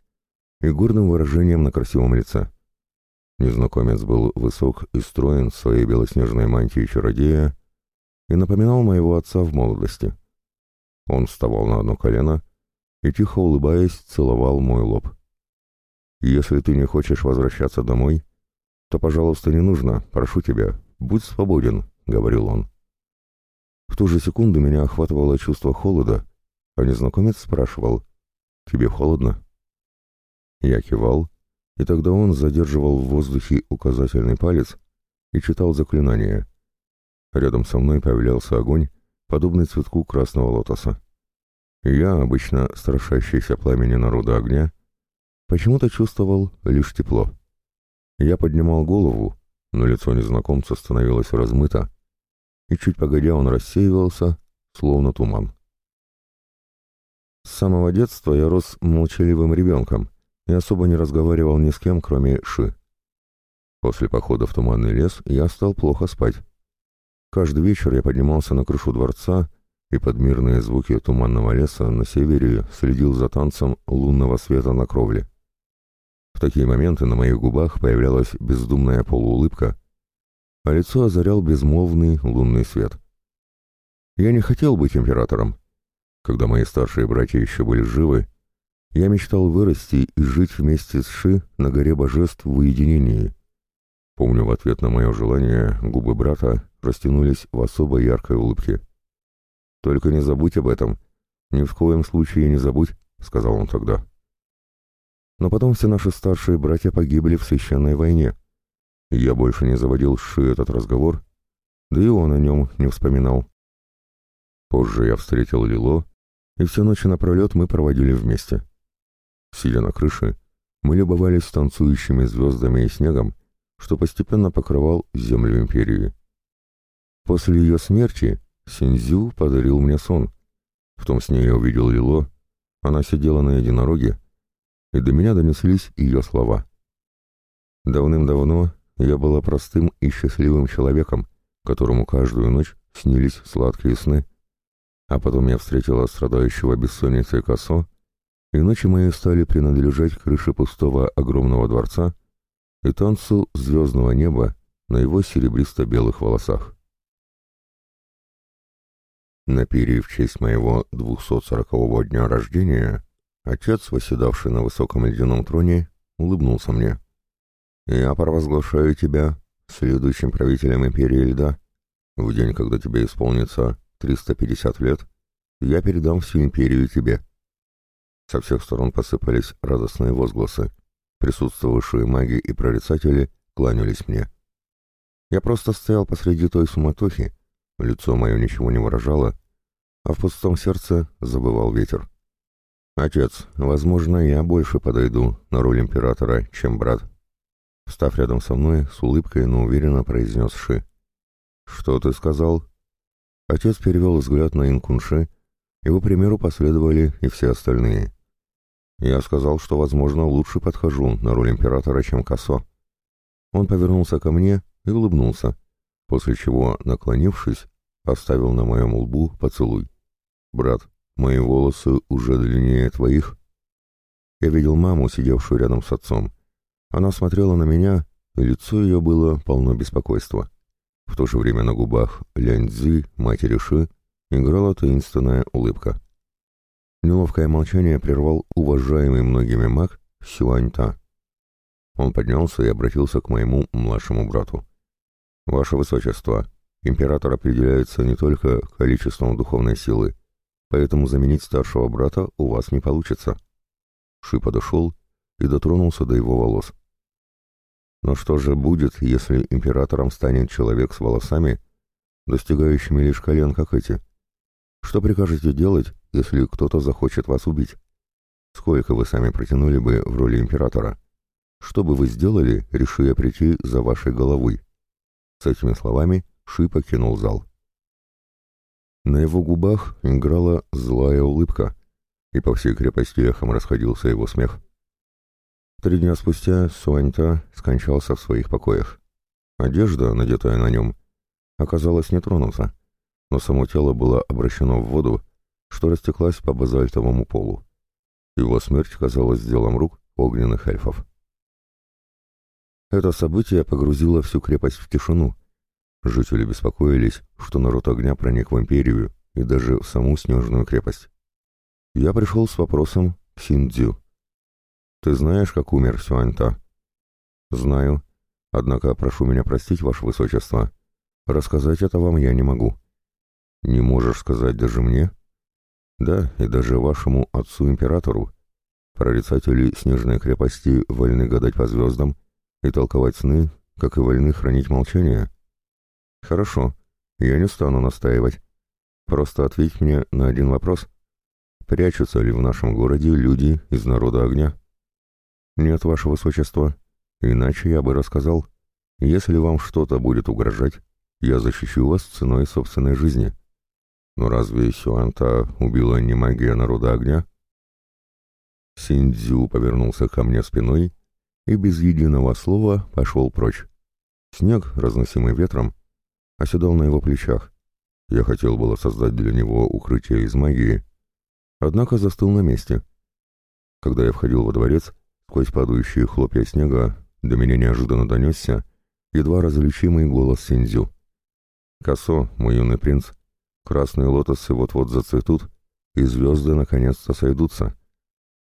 и гордым выражением на красивом лице. Незнакомец был высок и строен в своей белоснежной мантии чародея и напоминал моего отца в молодости. Он вставал на одно колено и, тихо улыбаясь, целовал мой лоб. «Если ты не хочешь возвращаться домой, то, пожалуйста, не нужно, прошу тебя, будь свободен», — говорил он. В ту же секунду меня охватывало чувство холода, а незнакомец спрашивал, «Тебе холодно?» Я кивал, и тогда он задерживал в воздухе указательный палец и читал заклинание. Рядом со мной появлялся огонь, подобный цветку красного лотоса. Я, обычно страшащийся пламени народа огня, почему-то чувствовал лишь тепло. Я поднимал голову, но лицо незнакомца становилось размыто, и чуть погодя он рассеивался, словно туман. С самого детства я рос молчаливым ребенком и особо не разговаривал ни с кем, кроме Ши. После похода в туманный лес я стал плохо спать. Каждый вечер я поднимался на крышу дворца и под мирные звуки туманного леса на севере следил за танцем лунного света на кровле. Такие моменты на моих губах появлялась бездумная полуулыбка, а лицо озарял безмолвный лунный свет. Я не хотел быть императором. Когда мои старшие братья еще были живы, я мечтал вырасти и жить вместе с Ши на горе божеств в уединении. Помню, в ответ на мое желание губы брата растянулись в особо яркой улыбке. «Только не забудь об этом. Ни в коем случае не забудь», — сказал он тогда. Но потом все наши старшие братья погибли в священной войне. Я больше не заводил с Ши этот разговор, да и он о нем не вспоминал. Позже я встретил Лило, и всю ночь напролет мы проводили вместе. Сидя на крыше, мы любовались танцующими звездами и снегом, что постепенно покрывал землю империи. После ее смерти Синзю подарил мне сон. В том сне я увидел Лило. Она сидела на единороге, и до меня донеслись ее слова. Давным-давно я была простым и счастливым человеком, которому каждую ночь снились сладкие сны. А потом я встретила страдающего бессонницей косо, и ночи мои стали принадлежать крыше пустого огромного дворца и танцу звездного неба на его серебристо-белых волосах. На пире в честь моего 240-го дня рождения отец, восседавший на высоком ледяном троне, улыбнулся мне. «Я провозглашаю тебя следующим правителем Империи Льда. В день, когда тебе исполнится 350 лет, я передам всю Империю тебе». Со всех сторон посыпались радостные возгласы. Присутствовавшие маги и прорицатели кланялись мне. Я просто стоял посреди той суматохи, лицо мое ничего не выражало, а в пустом сердце забывал ветер. «Отец, возможно, я больше подойду на роль императора, чем брат». Встав рядом со мной, с улыбкой, но уверенно произнес Ши. «Что ты сказал?» Отец перевел взгляд на Инкунши, его примеру последовали и все остальные. Я сказал, что, возможно, лучше подхожу на роль императора, чем Косо. Он повернулся ко мне и улыбнулся, после чего, наклонившись, оставил на моем лбу поцелуй. «Брат, мои волосы уже длиннее твоих». Я видел маму, сидевшую рядом с отцом. Она смотрела на меня, и лицо ее было полно беспокойства. В то же время на губах Лянь-Цзи, матери Ши, играла таинственная улыбка. Неловкое молчание прервал уважаемый многими маг Сюань-Та. Он поднялся и обратился к моему младшему брату. «Ваше Высочество, император определяется не только количеством духовной силы, поэтому заменить старшего брата у вас не получится». Ши подошел и дотронулся до его волос. Но что же будет, если императором станет человек с волосами, достигающими лишь колен, как эти? Что прикажете делать, если кто-то захочет вас убить? Сколько вы сами протянули бы в роли императора? Что бы вы сделали, решив прийти за вашей головой? С этими словами Ши покинул зал. На его губах играла злая улыбка, и по всей крепости эхом расходился его смех. Три дня спустя Суаньта скончался в своих покоях. Одежда, надетая на нем, оказалась не тронута, но само тело было обращено в воду, что растеклась по базальтовому полу. Его смерть казалась делом рук огненных эльфов. Это событие погрузило всю крепость в тишину, Жители беспокоились, что народ огня проник в империю и даже в саму снежную крепость. Я пришел с вопросом Синдзю. «Ты знаешь, как умер Сюаньта?» «Знаю. Однако прошу меня простить, Ваше Высочество. Рассказать это вам я не могу». «Не можешь сказать даже мне?» «Да, и даже вашему отцу-императору. Прорицатели снежной крепости вольны гадать по звездам и толковать сны, как и вольны хранить молчание». «Хорошо, я не стану настаивать. Просто ответь мне на один вопрос. Прячутся ли в нашем городе люди из народа огня?» «Нет, ваше высочество. Иначе я бы рассказал. Если вам что-то будет угрожать, я защищу вас ценой собственной жизни. Но разве Сюанта убила не магия народа огня?» Синдзю повернулся ко мне спиной и без единого слова пошел прочь. Снег, разносимый ветром, оседал на его плечах. Я хотел было создать для него укрытие из магии, однако застыл на месте. Когда я входил во дворец, сквозь падающие хлопья снега до меня неожиданно донесся едва различимый голос Синзю. «Косо, мой юный принц, красные лотосы вот-вот зацветут, и звезды наконец-то сойдутся.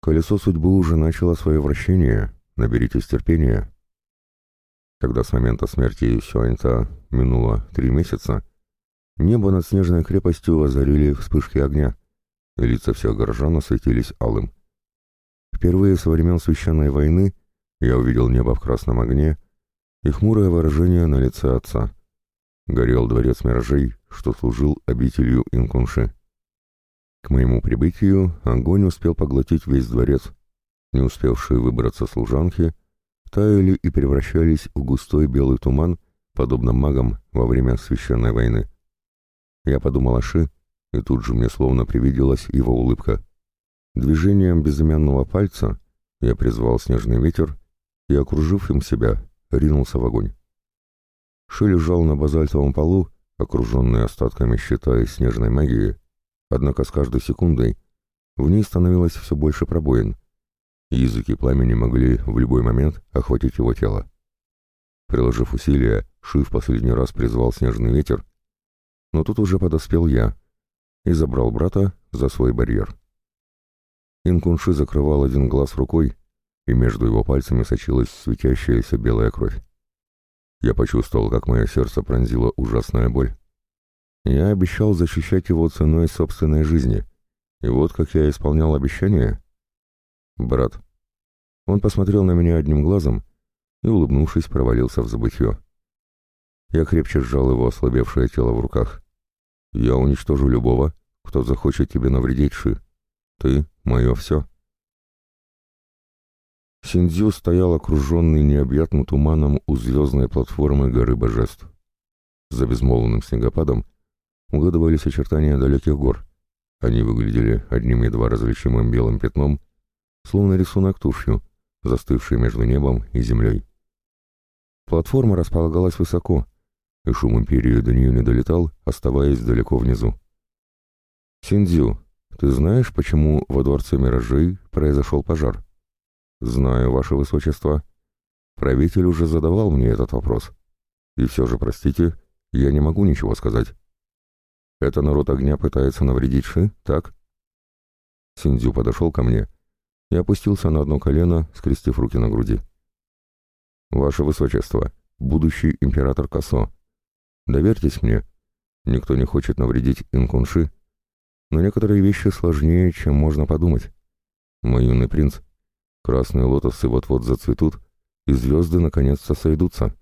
Колесо судьбы уже начало свое вращение, наберитесь терпения». Когда с момента смерти Сюаньта минуло три месяца, небо над снежной крепостью озарили вспышки огня, и лица всех горожан осветились алым. Впервые со времен священной войны я увидел небо в красном огне и хмурое выражение на лице отца. Горел дворец миражей, что служил обителью Инкунши. К моему прибытию огонь успел поглотить весь дворец. Не успевшие выбраться служанки таяли и превращались в густой белый туман, подобно магам во время священной войны. Я подумал о Ши, и тут же мне словно привиделась его улыбка. Движением безымянного пальца я призвал снежный ветер и, окружив им себя, ринулся в огонь. Ши лежал на базальтовом полу, окруженный остатками щита и снежной магии, однако с каждой секундой в ней становилось все больше пробоин — Языки пламени могли в любой момент охватить его тело. Приложив усилия, Ши в последний раз призвал снежный ветер, но тут уже подоспел я и забрал брата за свой барьер. Инкунши закрывал один глаз рукой, и между его пальцами сочилась светящаяся белая кровь. Я почувствовал, как мое сердце пронзила ужасная боль. Я обещал защищать его ценой собственной жизни, и вот как я исполнял обещание. Брат. Он посмотрел на меня одним глазом и, улыбнувшись, провалился в забытье. Я крепче сжал его ослабевшее тело в руках. «Я уничтожу любого, кто захочет тебе навредить, Ши. Ты — мое все». Синдзю стоял окруженный необъятным туманом у звездной платформы горы божеств. За безмолвным снегопадом угадывались очертания далеких гор. Они выглядели одним едва различимым белым пятном, словно рисунок тушью, застывший между небом и землей. Платформа располагалась высоко, и шум Империи до нее не долетал, оставаясь далеко внизу. «Синдзю, ты знаешь, почему во Дворце Миражей произошел пожар?» «Знаю, Ваше Высочество. Правитель уже задавал мне этот вопрос. И все же, простите, я не могу ничего сказать. Это народ огня пытается навредить Ши, так?» Синдзю подошел ко мне и опустился на одно колено, скрестив руки на груди. «Ваше Высочество, будущий император Касо, Доверьтесь мне. Никто не хочет навредить Инкунши, но некоторые вещи сложнее, чем можно подумать. Мой юный принц, красные лотосы вот-вот зацветут, и звезды наконец-то сойдутся.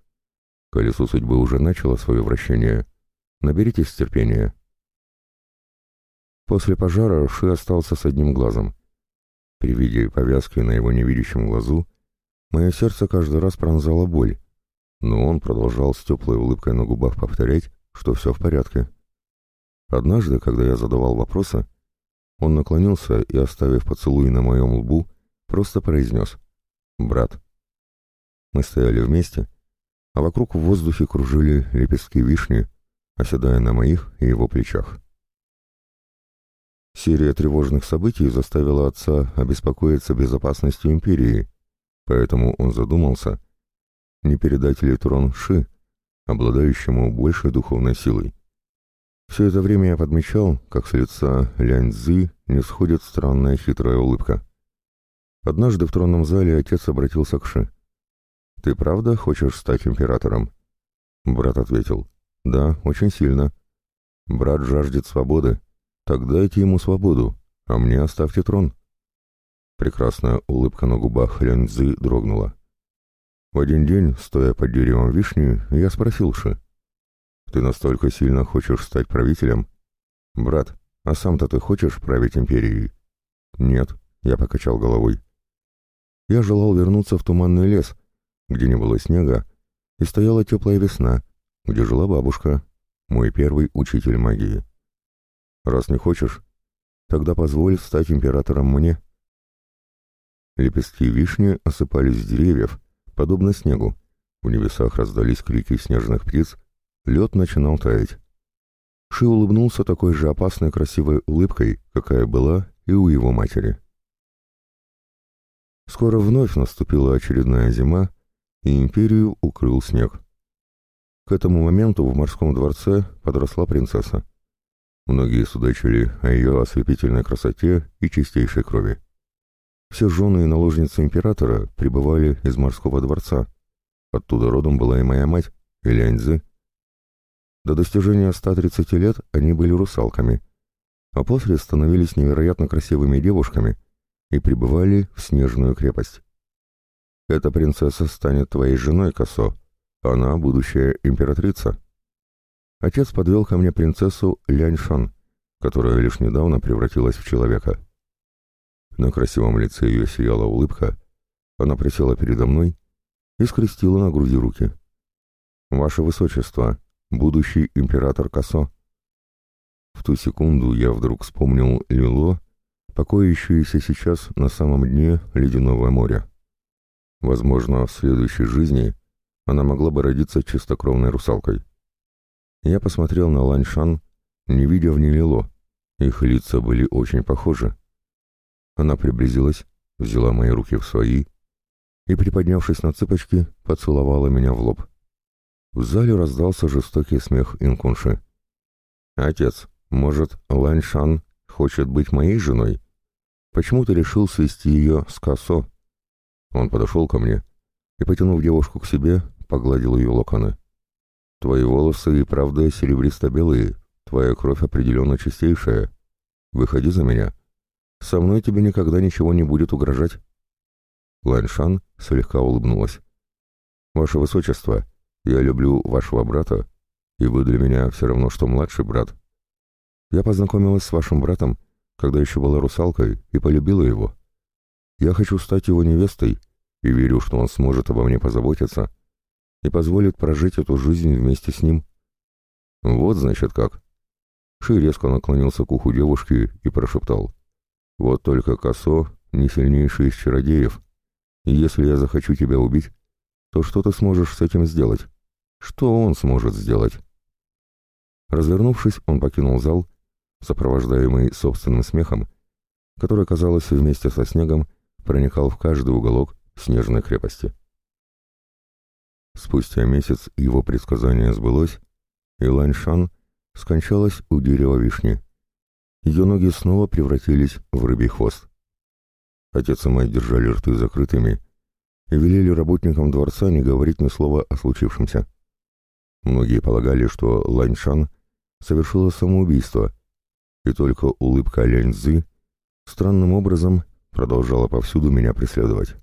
Колесо судьбы уже начало свое вращение. Наберитесь терпения. После пожара Ши остался с одним глазом. При виде повязки на его невидящем глазу мое сердце каждый раз пронзало боль, но он продолжал с теплой улыбкой на губах повторять, что все в порядке. Однажды, когда я задавал вопросы, он наклонился и, оставив поцелуй на моем лбу, просто произнес «Брат». Мы стояли вместе, а вокруг в воздухе кружили лепестки вишни, оседая на моих и его плечах. Серия тревожных событий заставила отца обеспокоиться безопасностью империи, поэтому он задумался, не передать ли трон Ши, обладающему большей духовной силой. Все это время я подмечал, как с лица Лянь Цзы не сходит странная хитрая улыбка. Однажды в тронном зале отец обратился к Ши. «Ты правда хочешь стать императором?» Брат ответил. «Да, очень сильно. Брат жаждет свободы. Так дайте ему свободу, а мне оставьте трон». Прекрасная улыбка на губах Лянь Цзы дрогнула. В один день, стоя под деревом вишни, я спросил Ши. «Ты настолько сильно хочешь стать правителем?» «Брат, а сам-то ты хочешь править империей?» «Нет», — я покачал головой. Я желал вернуться в туманный лес, где не было снега, и стояла теплая весна, где жила бабушка, мой первый учитель магии. «Раз не хочешь, тогда позволь стать императором мне». Лепестки вишни осыпались с деревьев, подобно снегу. В небесах раздались крики снежных птиц, лед начинал таять. Ши улыбнулся такой же опасной красивой улыбкой, какая была и у его матери. Скоро вновь наступила очередная зима, и империю укрыл снег. К этому моменту в морском дворце подросла принцесса. Многие судачили о ее ослепительной красоте и чистейшей крови. Все жены и наложницы императора прибывали из морского дворца. Оттуда родом была и моя мать, Эляньзы. До достижения 130 лет они были русалками, а после становились невероятно красивыми девушками и прибывали в снежную крепость. Эта принцесса станет твоей женой, Косо. Она будущая императрица. Отец подвел ко мне принцессу Ляньшан, которая лишь недавно превратилась в человека. На красивом лице ее сияла улыбка. Она присела передо мной и скрестила на груди руки. «Ваше Высочество, будущий император Косо». В ту секунду я вдруг вспомнил Лило, покоящееся сейчас на самом дне ледяного моря. Возможно, в следующей жизни она могла бы родиться чистокровной русалкой. Я посмотрел на Ланьшан, не видя в ней Лило. Их лица были очень похожи. Она приблизилась, взяла мои руки в свои и, приподнявшись на цыпочки, поцеловала меня в лоб. в зале раздался жестокий смех Инкунши. «Отец, может, Лань Шан хочет быть моей женой? Почему ты решил свести ее с Косо?» Он подошел ко мне и, потянув девушку к себе, погладил ее локоны. «Твои волосы и правда серебристо-белые, твоя кровь определенно чистейшая. Выходи за меня. Со мной тебе никогда ничего не будет угрожать». Ланьшан слегка улыбнулась. «Ваше Высочество, я люблю вашего брата, и вы для меня все равно, что младший брат. Я познакомилась с вашим братом, когда еще была русалкой, и полюбила его. Я хочу стать его невестой, и верю, что он сможет обо мне позаботиться и позволит прожить эту жизнь вместе с ним. Вот, значит, как. Ши резко наклонился к уху девушки и прошептал. Вот только Косо не сильнейший из чародеев. Если я захочу тебя убить, то что ты сможешь с этим сделать? Что он сможет сделать? Развернувшись, он покинул зал, сопровождаемый собственным смехом, который, казалось, вместе со снегом проникал в каждый уголок снежной крепости. Спустя месяц его предсказание сбылось, и Лань Шан скончалась у дерева вишни. Ее ноги снова превратились в рыбий хвост. Отец и мать держали рты закрытыми и велели работникам дворца не говорить ни слова о случившемся. Многие полагали, что Лань Шан совершила самоубийство, и только улыбка Лянь странным образом продолжала повсюду меня преследовать.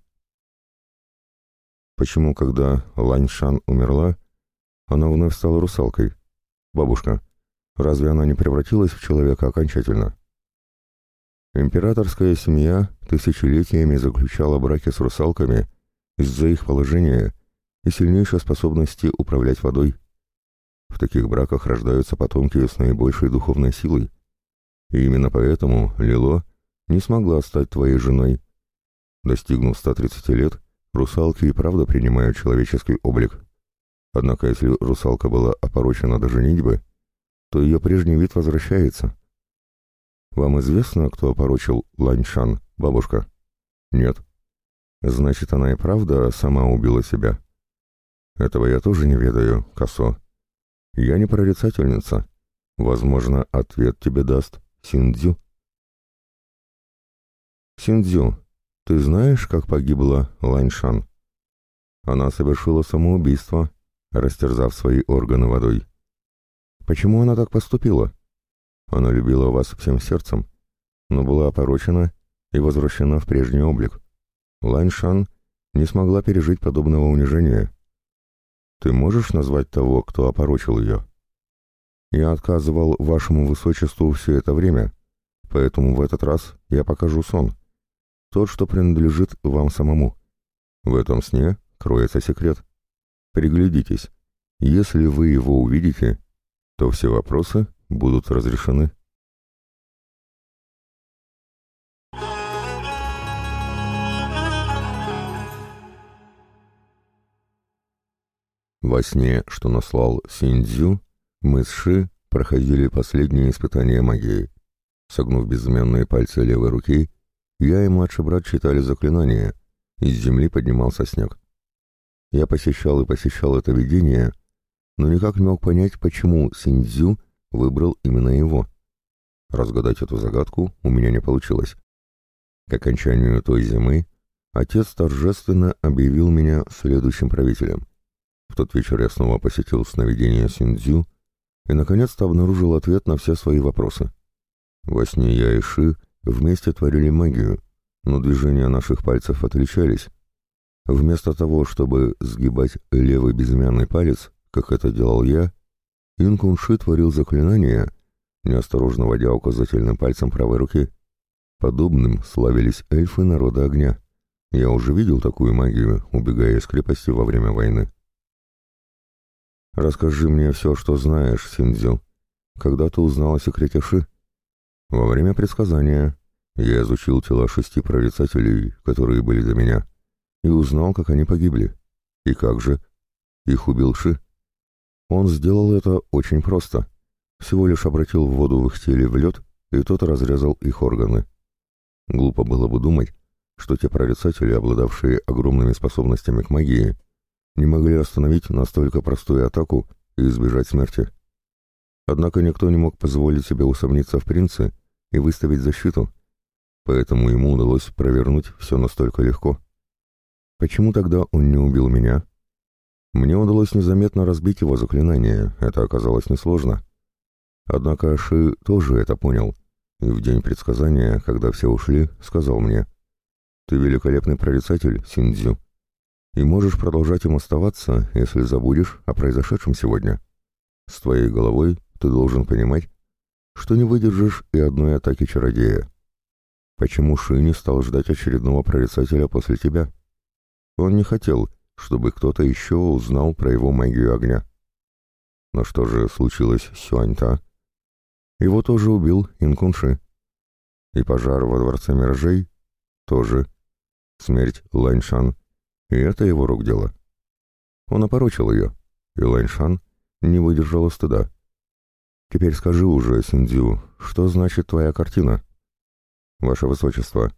Почему, когда Лань Шан умерла, она вновь стала русалкой? Бабушка, разве она не превратилась в человека окончательно? Императорская семья тысячелетиями заключала браки с русалками из-за их положения и сильнейшей способности управлять водой. В таких браках рождаются потомки с наибольшей духовной силой. И именно поэтому Лило не смогла стать твоей женой. Достигнув 130 лет, русалки и правда принимают человеческий облик. Однако если русалка была опорочена до женитьбы, то ее прежний вид возвращается. Вам известно, кто опорочил Ланьшан, бабушка? Нет. Значит, она и правда сама убила себя. Этого я тоже не ведаю, Косо. Я не прорицательница. Возможно, ответ тебе даст Синдзю. Синдзю, ты знаешь, как погибла Ланьшан? Она совершила самоубийство, растерзав свои органы водой. Почему она так поступила? Она любила вас всем сердцем, но была опорочена и возвращена в прежний облик. Ланьшан не смогла пережить подобного унижения. Ты можешь назвать того, кто опорочил ее? Я отказывал вашему высочеству все это время, поэтому в этот раз я покажу сон тот, что принадлежит вам самому. В этом сне кроется секрет. Приглядитесь. Если вы его увидите, то все вопросы будут разрешены. Во сне, что наслал Синдзю, мы с Ши проходили последние испытания магии. Согнув безымянные пальцы левой руки, я и младший брат читали заклинания, из земли поднимался снег. Я посещал и посещал это видение, но никак не мог понять, почему Синдзю выбрал именно его. Разгадать эту загадку у меня не получилось. К окончанию той зимы отец торжественно объявил меня следующим правителем. В тот вечер я снова посетил сновидение Синдзю и наконец-то обнаружил ответ на все свои вопросы. Во сне я и Ши Вместе творили магию, но движения наших пальцев отличались. Вместо того, чтобы сгибать левый безымянный палец, как это делал я, Инкунши творил заклинания, неосторожно водя указательным пальцем правой руки. Подобным славились эльфы народа огня. Я уже видел такую магию, убегая из крепости во время войны. «Расскажи мне все, что знаешь, Синдзю. Когда ты узнал о секрете Ши?» Во время предсказания я изучил тела шести прорицателей, которые были до меня, и узнал, как они погибли. И как же? Их убил Ши. Он сделал это очень просто. Всего лишь обратил воду в их теле в лед, и тот разрезал их органы. Глупо было бы думать, что те прорицатели, обладавшие огромными способностями к магии, не могли остановить настолько простую атаку и избежать смерти. Однако никто не мог позволить себе усомниться в принце и выставить защиту, поэтому ему удалось провернуть все настолько легко. Почему тогда он не убил меня? Мне удалось незаметно разбить его заклинание, это оказалось несложно. Однако Ши тоже это понял, и в день предсказания, когда все ушли, сказал мне, «Ты великолепный прорицатель, Синдзю, и можешь продолжать им оставаться, если забудешь о произошедшем сегодня. С твоей головой ты должен понимать, что не выдержишь и одной атаки чародея. Почему Ши не стал ждать очередного прорицателя после тебя? Он не хотел, чтобы кто-то еще узнал про его магию огня. Но что же случилось с Сюаньта? Его тоже убил Инкунши. И пожар во дворце миражей тоже. Смерть Ланьшан. И это его рук дело. Он опорочил ее, и Ланьшан не выдержала стыда. Теперь скажи уже, Синдзю, что значит твоя картина? Ваше Высочество,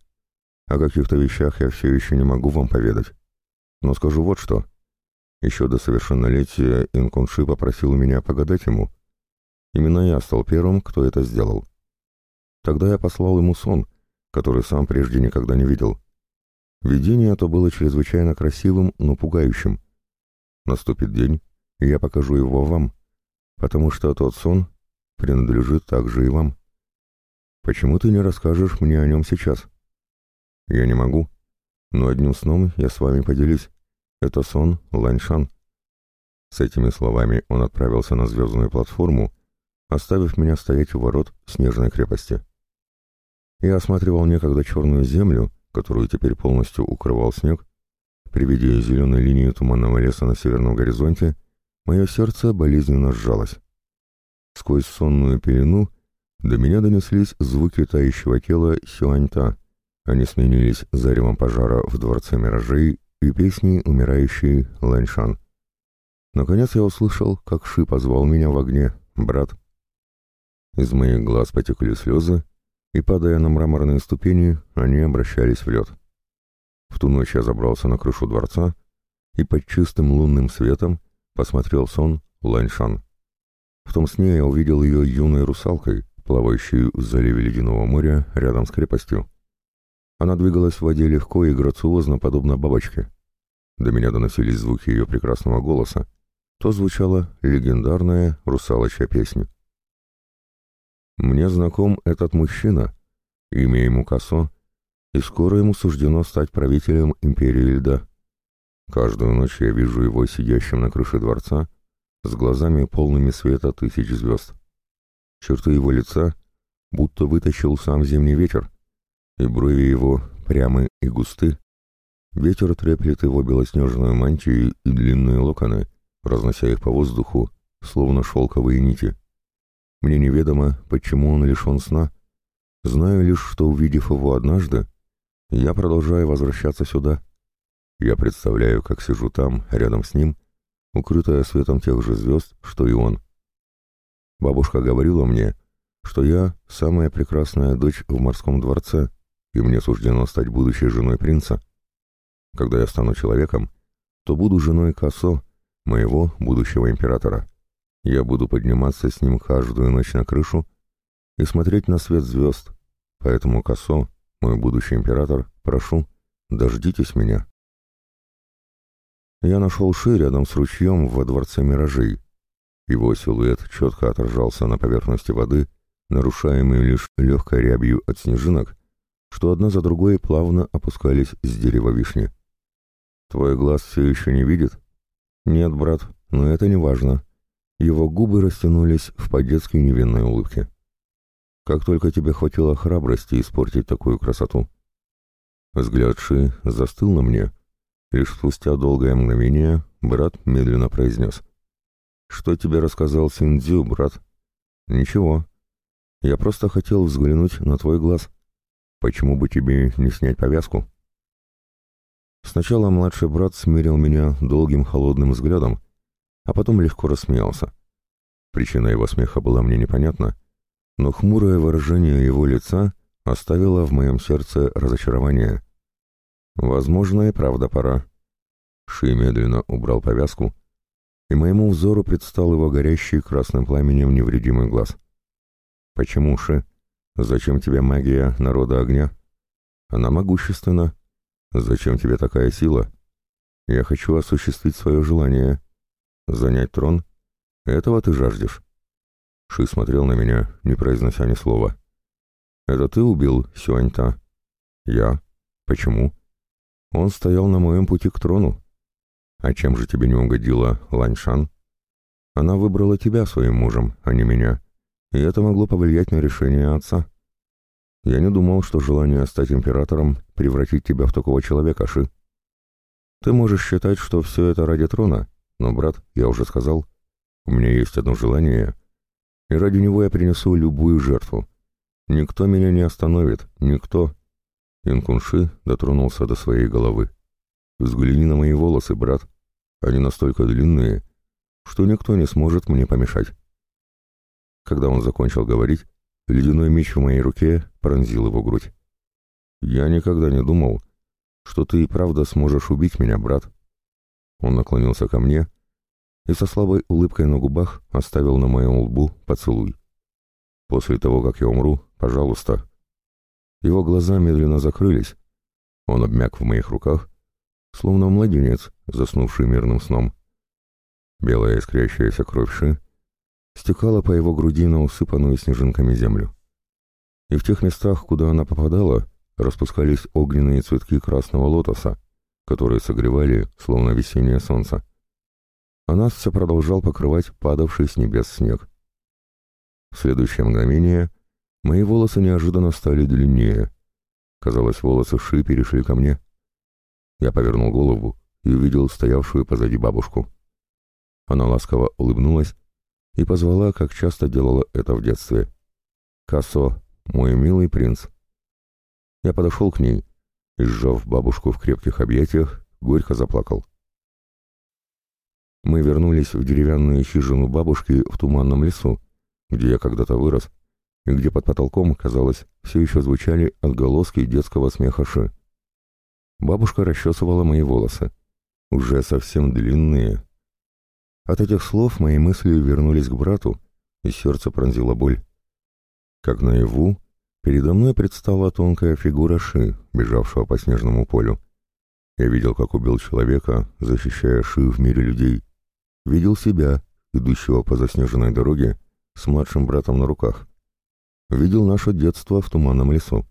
о каких-то вещах я все еще не могу вам поведать. Но скажу вот что. Еще до совершеннолетия Инкунши попросил меня погадать ему. Именно я стал первым, кто это сделал. Тогда я послал ему сон, который сам прежде никогда не видел. Видение это было чрезвычайно красивым, но пугающим. Наступит день, и я покажу его вам, потому что тот сон принадлежит также и вам. Почему ты не расскажешь мне о нем сейчас? Я не могу, но одним сном я с вами поделюсь. Это сон Ланьшан. С этими словами он отправился на звездную платформу, оставив меня стоять у ворот снежной крепости. Я осматривал некогда черную землю, которую теперь полностью укрывал снег. При виде зеленой линии туманного леса на северном горизонте мое сердце болезненно сжалось. Сквозь сонную пелену до меня донеслись звуки тающего тела Сюаньта. Они сменились заревом пожара в Дворце Миражей и песней умирающей Ланьшан. Наконец я услышал, как Ши позвал меня в огне, брат. Из моих глаз потекли слезы, и, падая на мраморные ступени, они обращались в лед. В ту ночь я забрался на крышу дворца и под чистым лунным светом посмотрел сон Ланьшан. В том сне я увидел ее юной русалкой, плавающей в заливе Ледяного моря рядом с крепостью. Она двигалась в воде легко и грациозно, подобно бабочке. До меня доносились звуки ее прекрасного голоса. То звучала легендарная русалочья песня. Мне знаком этот мужчина, имя ему Косо, и скоро ему суждено стать правителем империи льда. Каждую ночь я вижу его сидящим на крыше дворца, с глазами полными света тысяч звезд. Черты его лица будто вытащил сам зимний ветер, и брови его прямы и густы. Ветер треплет его белоснежную мантию и длинные локоны, разнося их по воздуху, словно шелковые нити. Мне неведомо, почему он лишен сна. Знаю лишь, что, увидев его однажды, я продолжаю возвращаться сюда. Я представляю, как сижу там, рядом с ним, укрытая светом тех же звезд, что и он. Бабушка говорила мне, что я самая прекрасная дочь в морском дворце, и мне суждено стать будущей женой принца. Когда я стану человеком, то буду женой Касо, моего будущего императора. Я буду подниматься с ним каждую ночь на крышу и смотреть на свет звезд. Поэтому, Косо, мой будущий император, прошу, дождитесь меня. Я нашел Ши рядом с ручьем во дворце миражей. Его силуэт четко отражался на поверхности воды, нарушаемый лишь легкой рябью от снежинок, что одна за другой плавно опускались с дерева вишни. «Твой глаз все еще не видит?» «Нет, брат, но это не важно. Его губы растянулись в по-детски невинной улыбке. «Как только тебе хватило храбрости испортить такую красоту!» Взгляд Ши застыл на мне. Лишь спустя долгое мгновение брат медленно произнес. «Что тебе рассказал Синдзю, брат?» «Ничего. Я просто хотел взглянуть на твой глаз. Почему бы тебе не снять повязку?» Сначала младший брат смирил меня долгим холодным взглядом, а потом легко рассмеялся. Причина его смеха была мне непонятна, но хмурое выражение его лица оставило в моем сердце разочарование. Возможно, и правда пора. Ши медленно убрал повязку, и моему взору предстал его горящий красным пламенем невредимый глаз. «Почему, Ши? Зачем тебе магия народа огня? Она могущественна. Зачем тебе такая сила? Я хочу осуществить свое желание. Занять трон? Этого ты жаждешь?» Ши смотрел на меня, не произнося ни слова. «Это ты убил Сюаньта?» «Я. Почему?» «Он стоял на моем пути к трону. А чем же тебе не угодила Ланьшан? Она выбрала тебя своим мужем, а не меня, и это могло повлиять на решение отца. Я не думал, что желание стать императором превратит тебя в такого человека, Ши. Ты можешь считать, что все это ради трона, но, брат, я уже сказал, у меня есть одно желание, и ради него я принесу любую жертву. Никто меня не остановит, никто. Инкунши дотронулся до своей головы. Взгляни на мои волосы, брат. Они настолько длинные, что никто не сможет мне помешать. Когда он закончил говорить, ледяной меч в моей руке пронзил его грудь. «Я никогда не думал, что ты и правда сможешь убить меня, брат». Он наклонился ко мне и со слабой улыбкой на губах оставил на моем лбу поцелуй. «После того, как я умру, пожалуйста». Его глаза медленно закрылись. Он обмяк в моих руках словно младенец, заснувший мирным сном. Белая искрящаяся кровь Ши стекала по его груди на усыпанную снежинками землю. И в тех местах, куда она попадала, распускались огненные цветки красного лотоса, которые согревали, словно весеннее солнце. А нас все продолжал покрывать падавший с небес снег. В следующее мгновение мои волосы неожиданно стали длиннее. Казалось, волосы Ши перешли ко мне. Я повернул голову и увидел стоявшую позади бабушку. Она ласково улыбнулась и позвала, как часто делала это в детстве. «Касо, мой милый принц». Я подошел к ней и, сжав бабушку в крепких объятиях, горько заплакал. Мы вернулись в деревянную хижину бабушки в туманном лесу, где я когда-то вырос, и где под потолком, казалось, все еще звучали отголоски детского смеха Ши. Бабушка расчесывала мои волосы, уже совсем длинные. От этих слов мои мысли вернулись к брату, и сердце пронзило боль. Как наяву, передо мной предстала тонкая фигура Ши, бежавшего по снежному полю. Я видел, как убил человека, защищая Ши в мире людей. Видел себя, идущего по заснеженной дороге, с младшим братом на руках. Видел наше детство в туманном лесу.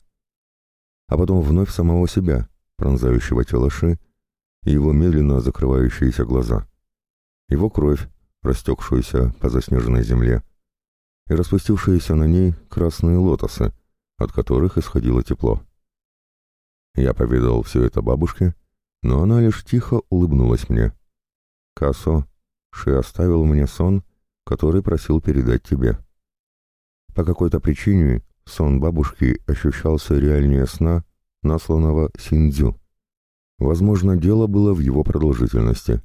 А потом вновь самого себя, пронзающего тело Ши, и его медленно закрывающиеся глаза. Его кровь, растекшуюся по заснеженной земле, и распустившиеся на ней красные лотосы, от которых исходило тепло. Я поведал все это бабушке, но она лишь тихо улыбнулась мне. «Касо, Ши оставил мне сон, который просил передать тебе». По какой-то причине сон бабушки ощущался реальнее сна, насланного Синдзю. Возможно, дело было в его продолжительности,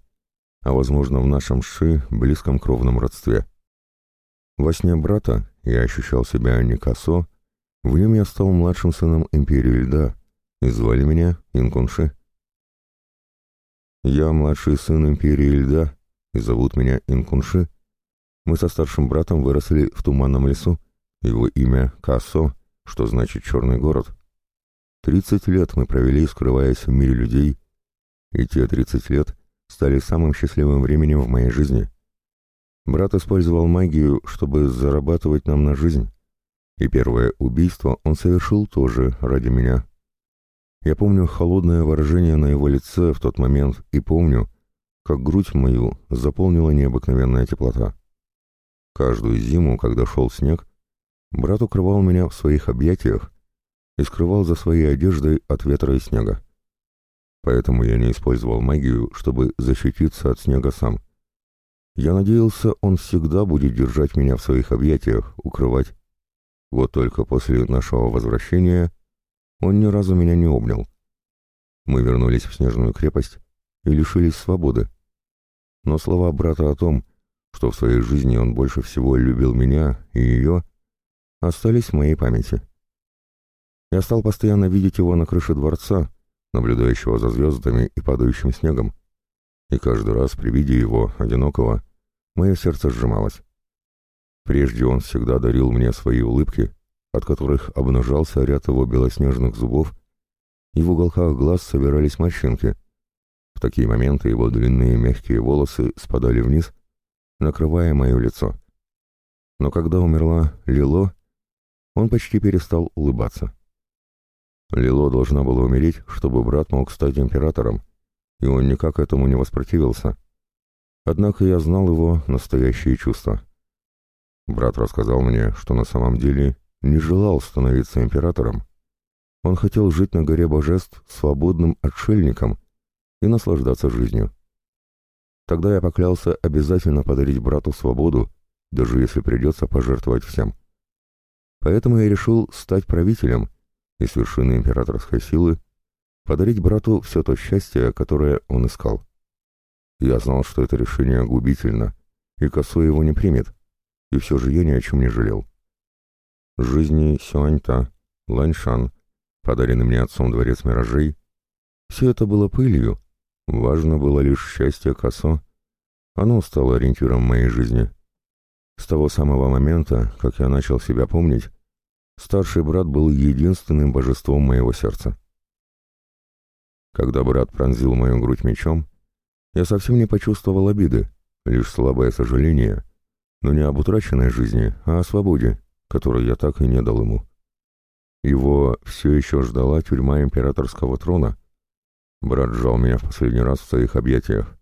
а возможно, в нашем Ши близком кровном родстве. Во сне брата я ощущал себя не косо, в нем я стал младшим сыном Империи Льда, и звали меня Инкунши. Я младший сын Империи Льда, и зовут меня Инкунши. Мы со старшим братом выросли в туманном лесу, его имя Касо, что значит «черный город». Тридцать лет мы провели, скрываясь в мире людей, и те тридцать лет стали самым счастливым временем в моей жизни. Брат использовал магию, чтобы зарабатывать нам на жизнь, и первое убийство он совершил тоже ради меня. Я помню холодное выражение на его лице в тот момент и помню, как грудь мою заполнила необыкновенная теплота. Каждую зиму, когда шел снег, брат укрывал меня в своих объятиях и скрывал за своей одеждой от ветра и снега. Поэтому я не использовал магию, чтобы защититься от снега сам. Я надеялся, он всегда будет держать меня в своих объятиях, укрывать. Вот только после нашего возвращения он ни разу меня не обнял. Мы вернулись в снежную крепость и лишились свободы. Но слова брата о том, что в своей жизни он больше всего любил меня и ее, остались в моей памяти. Я стал постоянно видеть его на крыше дворца, наблюдающего за звездами и падающим снегом. и каждый раз при виде его, одинокого, мое сердце сжималось. Прежде он всегда дарил мне свои улыбки, от которых обнажался ряд его белоснежных зубов, и в уголках глаз собирались морщинки. В такие моменты его длинные мягкие волосы спадали вниз, накрывая мое лицо. Но когда умерла Лило, он почти перестал улыбаться. Лило должна была умереть, чтобы брат мог стать императором, и он никак этому не воспротивился. Однако я знал его настоящие чувства. Брат рассказал мне, что на самом деле не желал становиться императором. Он хотел жить на горе божеств свободным отшельником и наслаждаться жизнью. Тогда я поклялся обязательно подарить брату свободу, даже если придется пожертвовать всем. Поэтому я решил стать правителем и с вершины императорской силы подарить брату все то счастье, которое он искал. Я знал, что это решение губительно, и Косой его не примет, и все же я ни о чем не жалел. Жизни Сюаньта, Ланьшан, подаренный мне отцом дворец миражей, все это было пылью, важно было лишь счастье Косо. Оно стало ориентиром моей жизни. С того самого момента, как я начал себя помнить, старший брат был единственным божеством моего сердца. Когда брат пронзил мою грудь мечом, я совсем не почувствовал обиды, лишь слабое сожаление — но не об утраченной жизни, а о свободе, которую я так и не дал ему. Его все еще ждала тюрьма императорского трона. Брат сжал меня в последний раз в своих объятиях,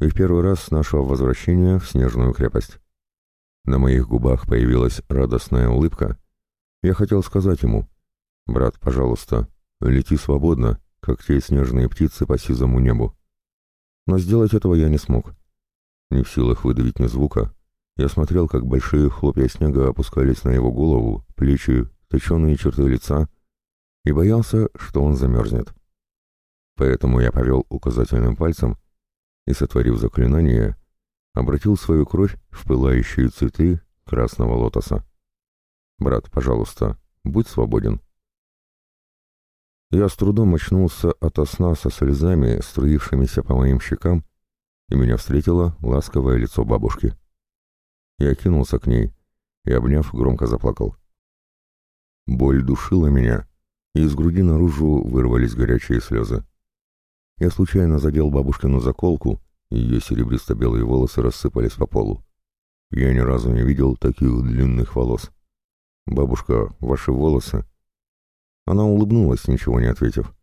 и в первый раз с нашего возвращения в Снежную крепость. На моих губах появилась радостная улыбка. Я хотел сказать ему, «Брат, пожалуйста, лети свободно, как те снежные птицы по сизому небу». Но сделать этого я не смог. Не в силах выдавить ни звука, я смотрел, как большие хлопья снега опускались на его голову, плечи, точеные черты лица, и боялся, что он замерзнет. Поэтому я повел указательным пальцем и, сотворив заклинание, обратил свою кровь в пылающие цветы красного лотоса. «Брат, пожалуйста, будь свободен». Я с трудом очнулся ото сна со слезами, струившимися по моим щекам, и меня встретило ласковое лицо бабушки. Я кинулся к ней и, обняв, громко заплакал. Боль душила меня, и из груди наружу вырвались горячие слезы. Я случайно задел бабушкину заколку, ее серебристо-белые волосы рассыпались по полу. Я ни разу не видел таких длинных волос. «Бабушка, ваши волосы...» Она улыбнулась, ничего не ответив.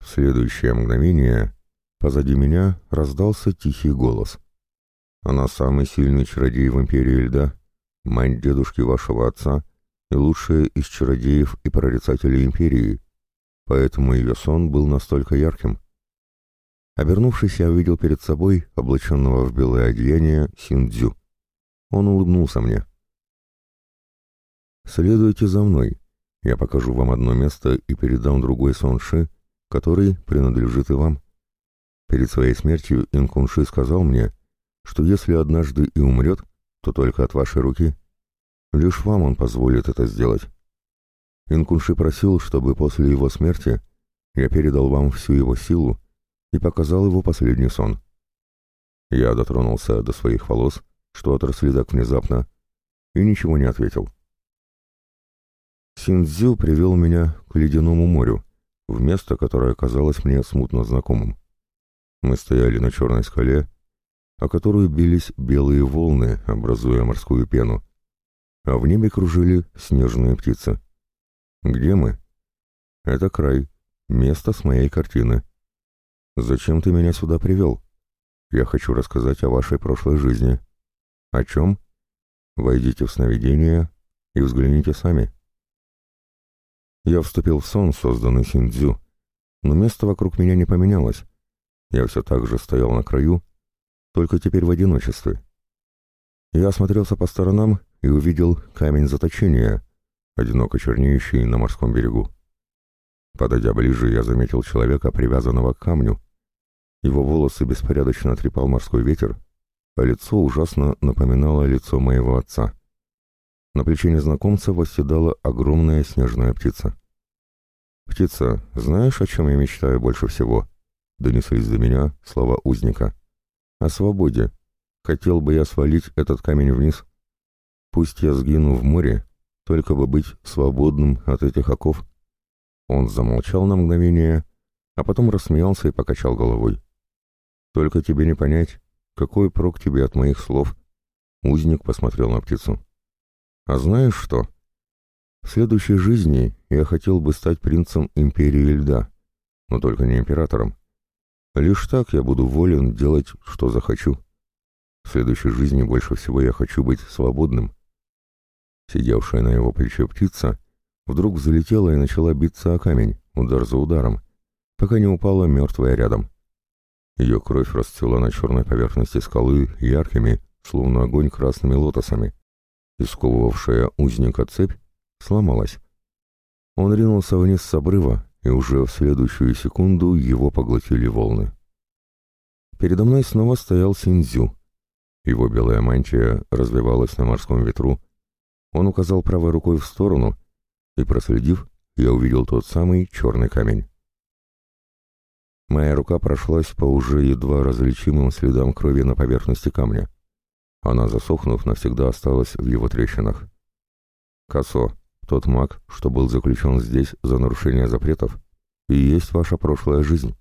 В следующее мгновение позади меня раздался тихий голос — она самый сильный чародей в Империи Льда, мать дедушки вашего отца и лучшая из чародеев и прорицателей Империи, поэтому ее сон был настолько ярким. Обернувшись, я увидел перед собой облаченного в белое одеяние Синдзю. Он улыбнулся мне. «Следуйте за мной. Я покажу вам одно место и передам другой Сонши, который принадлежит и вам». Перед своей смертью Инкунши сказал мне, что если однажды и умрет, то только от вашей руки. Лишь вам он позволит это сделать. Инкунши просил, чтобы после его смерти я передал вам всю его силу и показал его последний сон. Я дотронулся до своих волос, что отросли так внезапно, и ничего не ответил. Синдзю привел меня к ледяному морю, в место, которое казалось мне смутно знакомым. Мы стояли на черной скале, о которую бились белые волны, образуя морскую пену, а в небе кружили снежные птицы. Где мы? Это край, место с моей картины. Зачем ты меня сюда привел? Я хочу рассказать о вашей прошлой жизни. О чем? Войдите в сновидение и взгляните сами. Я вступил в сон, созданный Синдзю, но место вокруг меня не поменялось. Я все так же стоял на краю, только теперь в одиночестве. Я осмотрелся по сторонам и увидел камень заточения, одиноко чернеющий на морском берегу. Подойдя ближе, я заметил человека, привязанного к камню. Его волосы беспорядочно трепал морской ветер, а лицо ужасно напоминало лицо моего отца. На плече незнакомца восседала огромная снежная птица. «Птица, знаешь, о чем я мечтаю больше всего?» — донеслись до меня слова узника. о свободе. Хотел бы я свалить этот камень вниз. Пусть я сгину в море, только бы быть свободным от этих оков. Он замолчал на мгновение, а потом рассмеялся и покачал головой. «Только тебе не понять, какой прок тебе от моих слов?» Узник посмотрел на птицу. «А знаешь что? В следующей жизни я хотел бы стать принцем Империи Льда, но только не императором. Лишь так я буду волен делать, что захочу. В следующей жизни больше всего я хочу быть свободным». Сидевшая на его плече птица вдруг залетела и начала биться о камень, удар за ударом, пока не упала мертвая рядом. Ее кровь расцвела на черной поверхности скалы яркими, словно огонь красными лотосами. Исковывавшая узника цепь сломалась. Он ринулся вниз с обрыва, и уже в следующую секунду его поглотили волны. Передо мной снова стоял Синдзю. Его белая мантия развивалась на морском ветру. Он указал правой рукой в сторону, и, проследив, я увидел тот самый черный камень. Моя рука прошлась по уже едва различимым следам крови на поверхности камня. Она, засохнув, навсегда осталась в его трещинах. Косо, тот маг, что был заключен здесь за нарушение запретов, и есть ваша прошлая жизнь.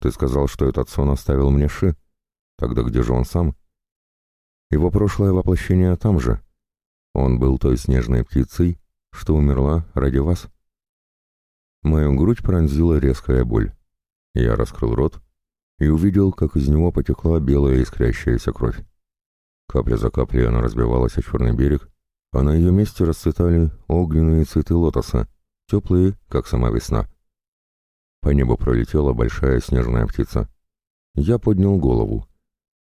Ты сказал, что этот сон оставил мне Ши. Тогда где же он сам? Его прошлое воплощение там же. Он был той снежной птицей, что умерла ради вас. Мою грудь пронзила резкая боль. Я раскрыл рот и увидел, как из него потекла белая искрящаяся кровь. Капля за каплей она разбивалась о черный берег, а на ее месте расцветали огненные цветы лотоса, теплые, как сама весна. По небу пролетела большая снежная птица. Я поднял голову.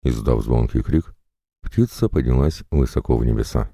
Издав звонкий крик, птица поднялась высоко в небеса.